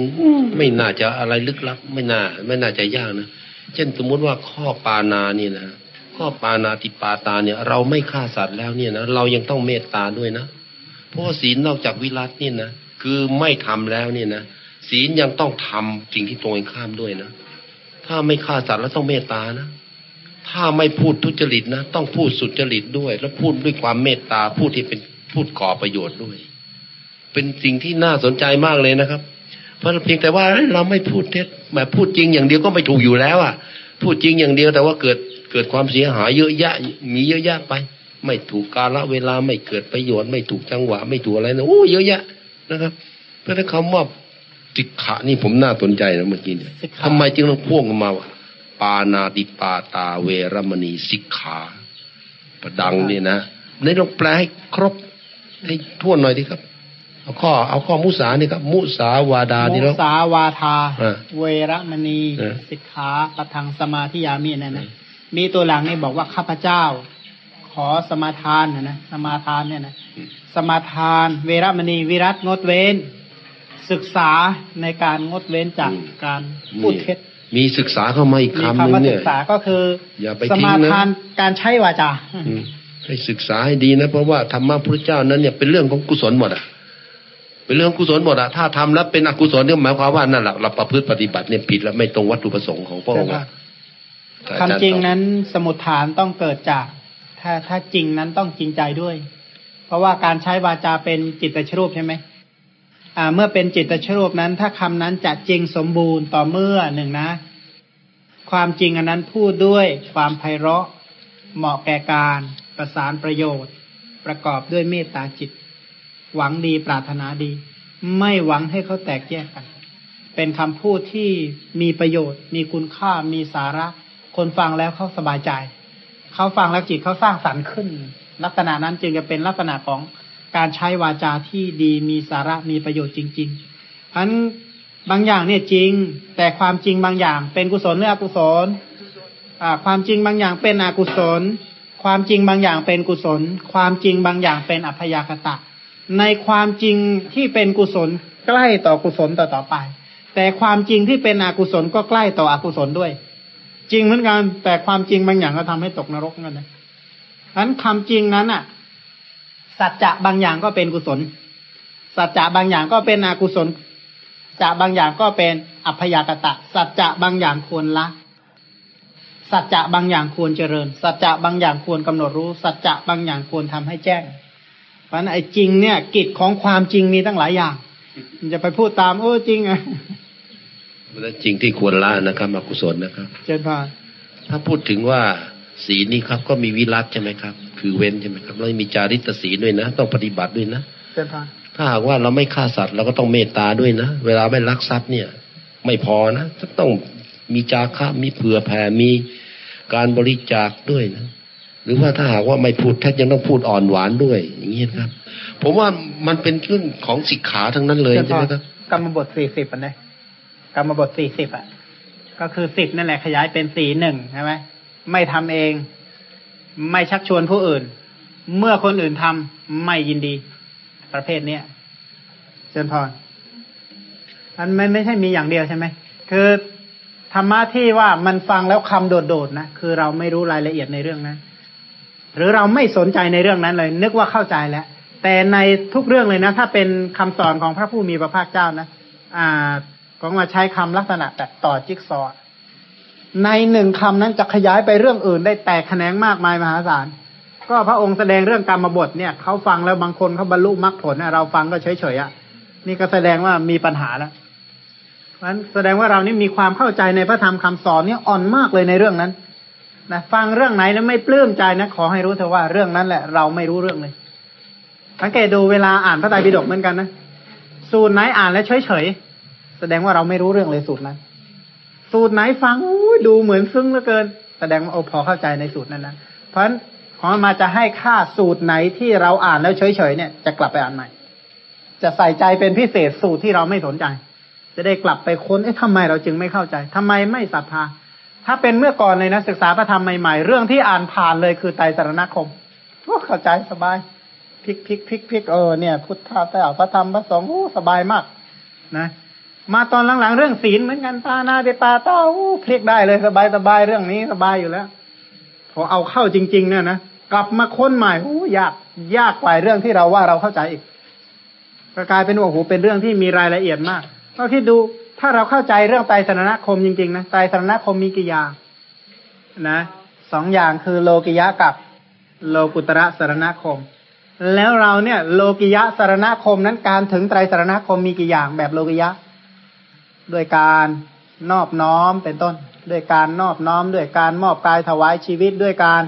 ไม่น่าจะอะไรลึกลับ ไม่น่า ไม่น่าจะยากนะเช่นสมมุติว่าข้อปานานี่นะข้อปานาติปาตาเนี่ย เราไม่ฆ่าสัตว์แล้วเนี่ยนะเรายังต้องเมตตาด้วยนะเพราะศีลนอกจากวิรัตนี่นะคือไม่ทำแล้วเนี่ยนะศีลยังต้องทำสิ่งที่ตรงข้ามด้วยนะถ้าไม่ฆ่าสัตว์แล้วต้องเมตตานะถ้าไม่พูดทุจริตนะต้องพูดสุจริตด้วย แล้วพูดด้วยความเมตตาพูดที่เป็นพูดก่อประโยชน์ด้วย เป็นสิ่งที่น่าสนใจมากเลยนะครับ เพราะเพียงแต่ว่าเราไม่พูดเท็จแบบพูดจริงอย่างเดียวก็ไม่ถูกอยู่แล้วอะ พูดจริงอย่างเดียวแต่ว่าเกิดเกิดความเสียหายเยอะแยะ มีเยอะแยะไป ไม่ถูกกาลเวลาไม่เกิดประโยชน์ไม่ถูกจังหวะ ไม่ถูกอะไรนะโอ้เยอะแยะนะครับ เพราะถ้าคำว่าสิกขานี่ผมน่าสนใจนะเมื่อกี้เนี่ยทำไมจึงต้องพ่วงกันมาว่าปานาติปาตาเวรมณีสิกขาประดังเนี่ยนะในลองแปลให้ครบให้ทั่วหน่อยดีครับ เอาข้อเอาข้อมุสานี่ครับมุสาวาดานี่มุแล้วสาวาทาเออเวรมณีเออสิกขาปทังสมาธิยามีนั่นนะมีตัวหลังนี่บอกว่าข้าพเจ้า ขอสมาทานนะนะสมาทานเนี่ยนะสมาทาน เวรมณีวิรัตงดเว้น ศึกษาในการงดเว้นจากการพูดเท็จมีศึกษาเข้ามาอีกมีคำหนึ่คำงว่าเนี่ศึยกษาก็คืออย่าไปสทิ้งมานะทานการใช้วาจาอืมให้ศึกษาให้ดีนะ เพราะว่าธรรมะพระเจ้านั้นเนี่ยเป็นเรื่องของกุศลหมดอะ เป็นเรื่องกุศลหมดอะถ้าทำแล้วเป็นอกุศลเนี่ยหมายความว่านั่นแหละเราประพฤติปฏิบัติเนี่ยผิดแล้วไม่ตรงวัตถุประสงค์ของพระองค์อะแต่อาคำจารย์จริงตอบนั้นสมุดฐานต้องเกิดจาก ถ้าถ้าจริงนั้นต้องจริงใจด้วย เพราะว่าการใช้วาจาเป็นจิตตชรูปใช่ไหมอ่า เมื่อเป็นจิตตชรูปนั้น ถ้าคำนั้นจะจริงสมบูรณ์ต่อเมื่อหนึ่งนะ ความจริงอันนั้นพูดด้วยความไพเราะเหมาะแก่การประสานประโยชน์ ประกอบด้วยเมตตาจิต หวังดีปรารถนาดี ไม่หวังให้เขาแตกแยกกัน เป็นคำพูดที่มีประโยชน์ มีคุณค่ามีสาระ คนฟังแล้วเขาสบายใจ เขาฟังแล้วจิตเขาสร้างสรรค์ขึ้น ลักษณะนั้นจึงจะเป็นลักษณะของการใช้วาจาที่ดีมีสาระมีประโยชน์จริงๆอันบางอย่างเนี่ยจริง แต่ความจริงบางอย่าง เป็นกุศลหรืออกุศลอ่าความจริงบางอย่างเป็นอกุศล ความจริงบางอย่างเป็นกุศล ความจริงบางอย่างเป็นอัพยากตะ ในความจริงที่เป็นกุศลใกล้ต่อกุศลต่อต่อไป แต่ความจริงที่เป็นอกุศลก็ใกล้ต่ออกุศลด้วย จริงเหมือนกันแต่ความจริงบางอย่างก็ทำให้ตกนรกเหมือนกันนะฉะนั้นคำจริงนั้นอะ สัจจะบางอย่างก็เป็นกุศล สัจจะบางอย่างก็เป็นอกุศลจะบางอย่างก็เป็นอัพยากตะ สัจจะบางอย่างควรละสัจจะบางอย่างควรเจริญ สัจจะบางอย่างควรกำหนดรู้ สัจจะบางอย่างควรทำให้แจ้ง เพราะฉะนั้นไอ้จริงเนี่ย กิจของความจริงมีตั้งหลายอย่าง มันจะไปพูดตามโอ้จริงอะและจริงที่ควรละนะครับอกุศลนะครับ เจนพานถ้าพูดถึงว่าศีลนี่ครับ ก็มีวิรัตใช่ไหมครับ คือเว้นใช่ไหมครับแล้วมีจาริตศีลด้วยนะ ต้องปฏิบัติด้วยนะเจนพานถ้าหากว่าเราไม่ฆ่าสัตว์เราก็ต้องเมตตาด้วยนะ เวลาไม่ลักทรัพย์เนี่ย ไม่พอนะต้องมีจาคะมีเผื่อแผ่มีการบริจาคด้วยนะ หรือว่าถ้าหากว่าไม่พูดแท้ยังต้องพูดอ่อนหวานด้วย อย่างนี้นะครับ ผมว่ามันเป็นเรื่องของสิกขาทั้งนั้นเลยใช่ไหมครับกรรมบทสี่สิบอันนี้กรรมบทสี่สิบอะ ก็คือสิบนั่นแหละขยายเป็นสี่หนึ่งใช่ไหมไม่ทำเอง ไม่ชักชวนผู้อื่น เมื่อคนอื่นทำไม่ยินดี ประเภทเนี้ยเจนพรมันไม่ไม่ใช่มีอย่างเดียวใช่ไหมคือธรรมะที่ว่ามันฟังแล้วคำโดดๆนะคือเราไม่รู้รายละเอียดในเรื่องนั้น หรือเราไม่สนใจในเรื่องนั้นเลย นึกว่าเข้าใจแล้ว แต่ในทุกเรื่องเลยนะ ถ้าเป็นคำสอนของพระผู้มีพระภาคเจ้านะอ่าก็มาใช้คำลักษณะแบบต่อจิ๊กซอว์ในหนึ่งคำนั้นจะขยายไปเรื่องอื่นได้แตกแขนงมากมายมหาศาล ก็พระองค์แสดงเรื่องกรรมบทเนี่ยเขาฟังแล้วบางคนเขาบรรลุมรรคผลเราฟังก็เฉยๆอะนี่ก็แสดงว่ามีปัญหาแล้วเพราะฉะนั้นแสดงว่าเรานี่มีความเข้าใจในพระธรรมคำสอนเนี่ยอ่อนมากเลยในเรื่องนั้น นะฟังเรื่องไหนแล้วไม่ปลื้มใจนะขอให้รู้เถอะว่าเรื่องนั้นแหละ เราไม่รู้เรื่องเลยสังเกตดูเวลาอ่านพระไตรปิฎกเหมือนกันนะสูตรไหนอ่านแล้วเฉยๆแสดงว่าเราไม่รู้เรื่องเลยสูตรนั้น สูตรไหนฟังดูเหมือนซึ้งเหลือเกิน แสดงว่าโอพอเข้าใจในสูตรนั้นนะเพราะฉะนั้นขอมาจะให้ค่าสูตรไหนที่เราอ่านแล้วเฉยๆเนี่ยจะกลับไปอ่านใหม่ จะใส่ใจเป็นพิเศษสูตรที่เราไม่สนใจ จะได้กลับไปค้นเอ๊ะทำไมเราจึงไม่เข้าใจทำไมไม่ศรัทธา ถ้าเป็นเมื่อก่อนเลยนะศึกษาพระธรรมใหม่ๆ เรื่องที่อ่านผ่านเลยคือไตรสรณคมโอ้เข้าใจสบายพลิกพลิกพลิกพลิกเออเนี่ย พุทธะแต่พระธรรมพระสงฆ์สบายมาก นะ มาตอนหลังๆ เรื่องศีลเหมือนกันปานาเดปาเต้าพลิกได้เลยสบายสบายเรื่องนี้สบายอยู่แล้วพอเอาเข้าจริง ๆ เนี่ยนะกลับมาค้นใหม่โอ้ยากยากกว่าเรื่องที่เราว่าเราเข้าใจอีกก็กลายเป็นว่าโอ้โหเป็นเรื่องที่มีรายละเอียดมากก็คิดดู ถ้าเราเข้าใจเรื่องไตรสรณคมจริงๆนะไตรสรณคมมีกี่อย่างนะสองอย่างคือโลกิยะกับโลกุตระสรณคม แล้วเราเนี่ย โลกิยะสรณคมนั้นการถึงไตรสรณคมมีกี่อย่างแบบโลกิยะด้วยการนอบน้อมเป็นต้น ด้วยการนอบน้อม ด้วยการมอบกายถวายชีวิตด้วยการ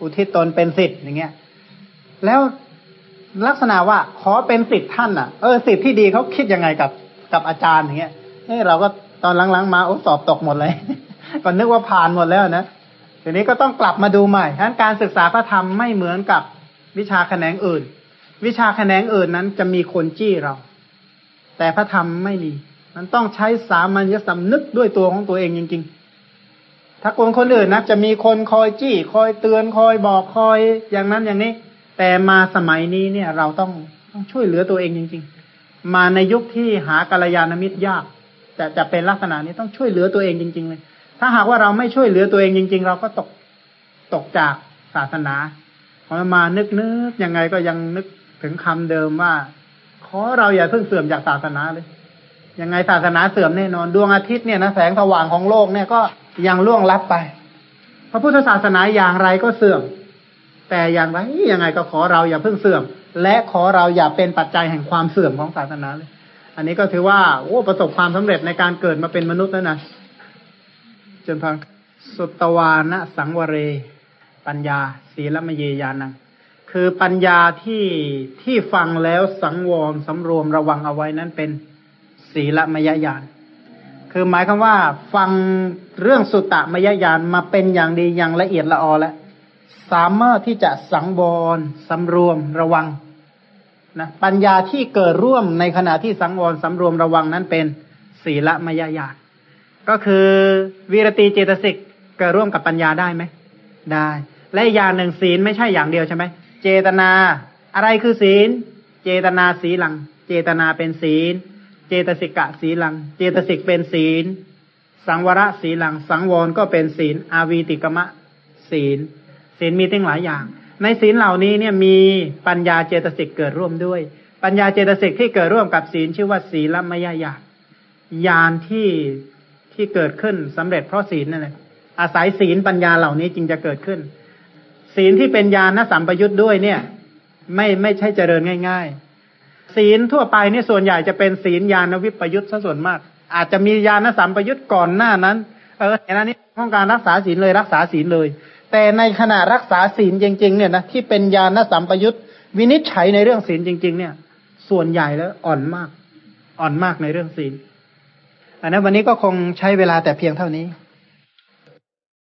อุทิศตนเป็นสิทธิ์อย่างเงี้ย แล้วลักษณะว่าขอเป็นสิทธิ์ท่านอะเออสิทธิ์ที่ดีเขาคิดยังไงกับกับอาจารย์อย่างเงี้ย เฮ้เราก็ตอนหลังๆมาโอ้สอบตกหมดเลยก็นึกว่าผ่านหมดแล้วนะทีนี้ก็ต้องกลับมาดูใหม่ทั้นการศึกษาพระธรรมไม่เหมือนกับวิชาแขนงอื่น วิชาแขนงอื่นนั้นจะมีคนจี้เรา แต่พระธรรมไม่มี มันต้องใช้สามัญญสำนึกด้วยตัวของตัวเองจริง ๆ ถ้าคนคนอื่นนะจะมีคนคอยจี้ คอยเตือนคอยบอกคอยอย่างนั้นอย่างนี้ แต่มาสมัยนี้เนี่ยเราต้องต้องช่วยเหลือตัวเองจริง ๆ มาในยุคที่หากัลยาณมิตรยาก จะจะเป็นลักษณะนี้ต้องช่วยเหลือตัวเองจริง ๆ เลย ถ้าหากว่าเราไม่ช่วยเหลือตัวเองจริง ๆ เราก็ตกตกจากศาสนาพอมานึกนึกยังไงก็ยังนึกถึงคำเดิมว่า ขอเราอย่าเพิ่งเสื่อมจากศาสนาเลยยังไงศาสนาเสื่อมแน่นอนดวงอาทิตย์เนี่ยนะแสงสว่างของโลกเนี่ยก็ยังล่วงลับไป พระพุทธศาสนาอย่างไรก็เสื่อม แต่อย่างไรยังไงก็ขอเราอย่าเพิ่งเสื่อม และขอเราอย่าเป็นปัจจัยแห่งความเสื่อมของศาสนาเลย อันนี้ก็ถือว่าโอ้ประสบความสำเร็จในการเกิดมาเป็นมนุษย์แล้วนะจนพังสุตวานะสังวเร ปัญญา ศีลมเยยานังคือปัญญาที่ที่ฟังแล้วสังวรสำรวมระวังเอาไว้นั้นเป็นศีลมยญาณคือหมายคำว่า ฟังเรื่องสุตตะมยญาณมาเป็นอย่างดีอย่างละเอียดละออแล้วสามารถที่จะสังวรสำรวมระวัง นะปัญญาที่เกิดร่วมในขณะที่สังวรสำรวมระวังนั้นเป็นศีละมยญาณก็คือวิรติเจตสิกเกิดร่วมกับปัญญาได้ไหมได้ และอย่างหนึ่งศีลไม่ใช่อย่างเดียวใช่ไหมเจตนา อะไรคือศีล เจตนาสีหลัง เจตนาเป็นศีล เจตสิกะสีหลัง เจตสิกเป็นศีล สังวรสีหลัง สังวรก็เป็นศีล อาวีติกมะ ศีล ศีลมีตั้งหลายอย่าง ในศีลเหล่านี้เนี่ยมีปัญญาเจตสิกเกิดร่วมด้วย ปัญญาเจตสิกที่เกิดร่วมกับศีลชื่อว่าศีลมยญาณญาณที่ที่เกิดขึ้นสำเร็จเพราะศีลนั่นแหละอาศัยศีลปัญญาเหล่านี้จึงจะเกิดขึ้น ศีลที่เป็นญาณสัมปยุทธ์ด้วยเนี่ย ไม่ไม่ใช่เจริญง่าย ๆ ศีลทั่วไปเนี่ยส่วนใหญ่จะเป็นศีลญาณวิปยุทธ์ซะส่วนมาก อาจจะมีญาณสัมปยุทธ์ก่อนหน้านั้น เออเห็นอันนี้ต้องการรักษาศีลเลยรักษาศีลเลย แต่ในขณะรักษาศีลจริง ๆ เนี่ยนะที่เป็นญาณสัมปยุตวินิจฉัยในเรื่องศีลจริง ๆ เนี่ย ส่วนใหญ่แล้วอ่อนมาก อ่อนมากในเรื่องศีลอันนั้นวันนี้ก็คงใช้เวลาแต่เพียงเท่านี้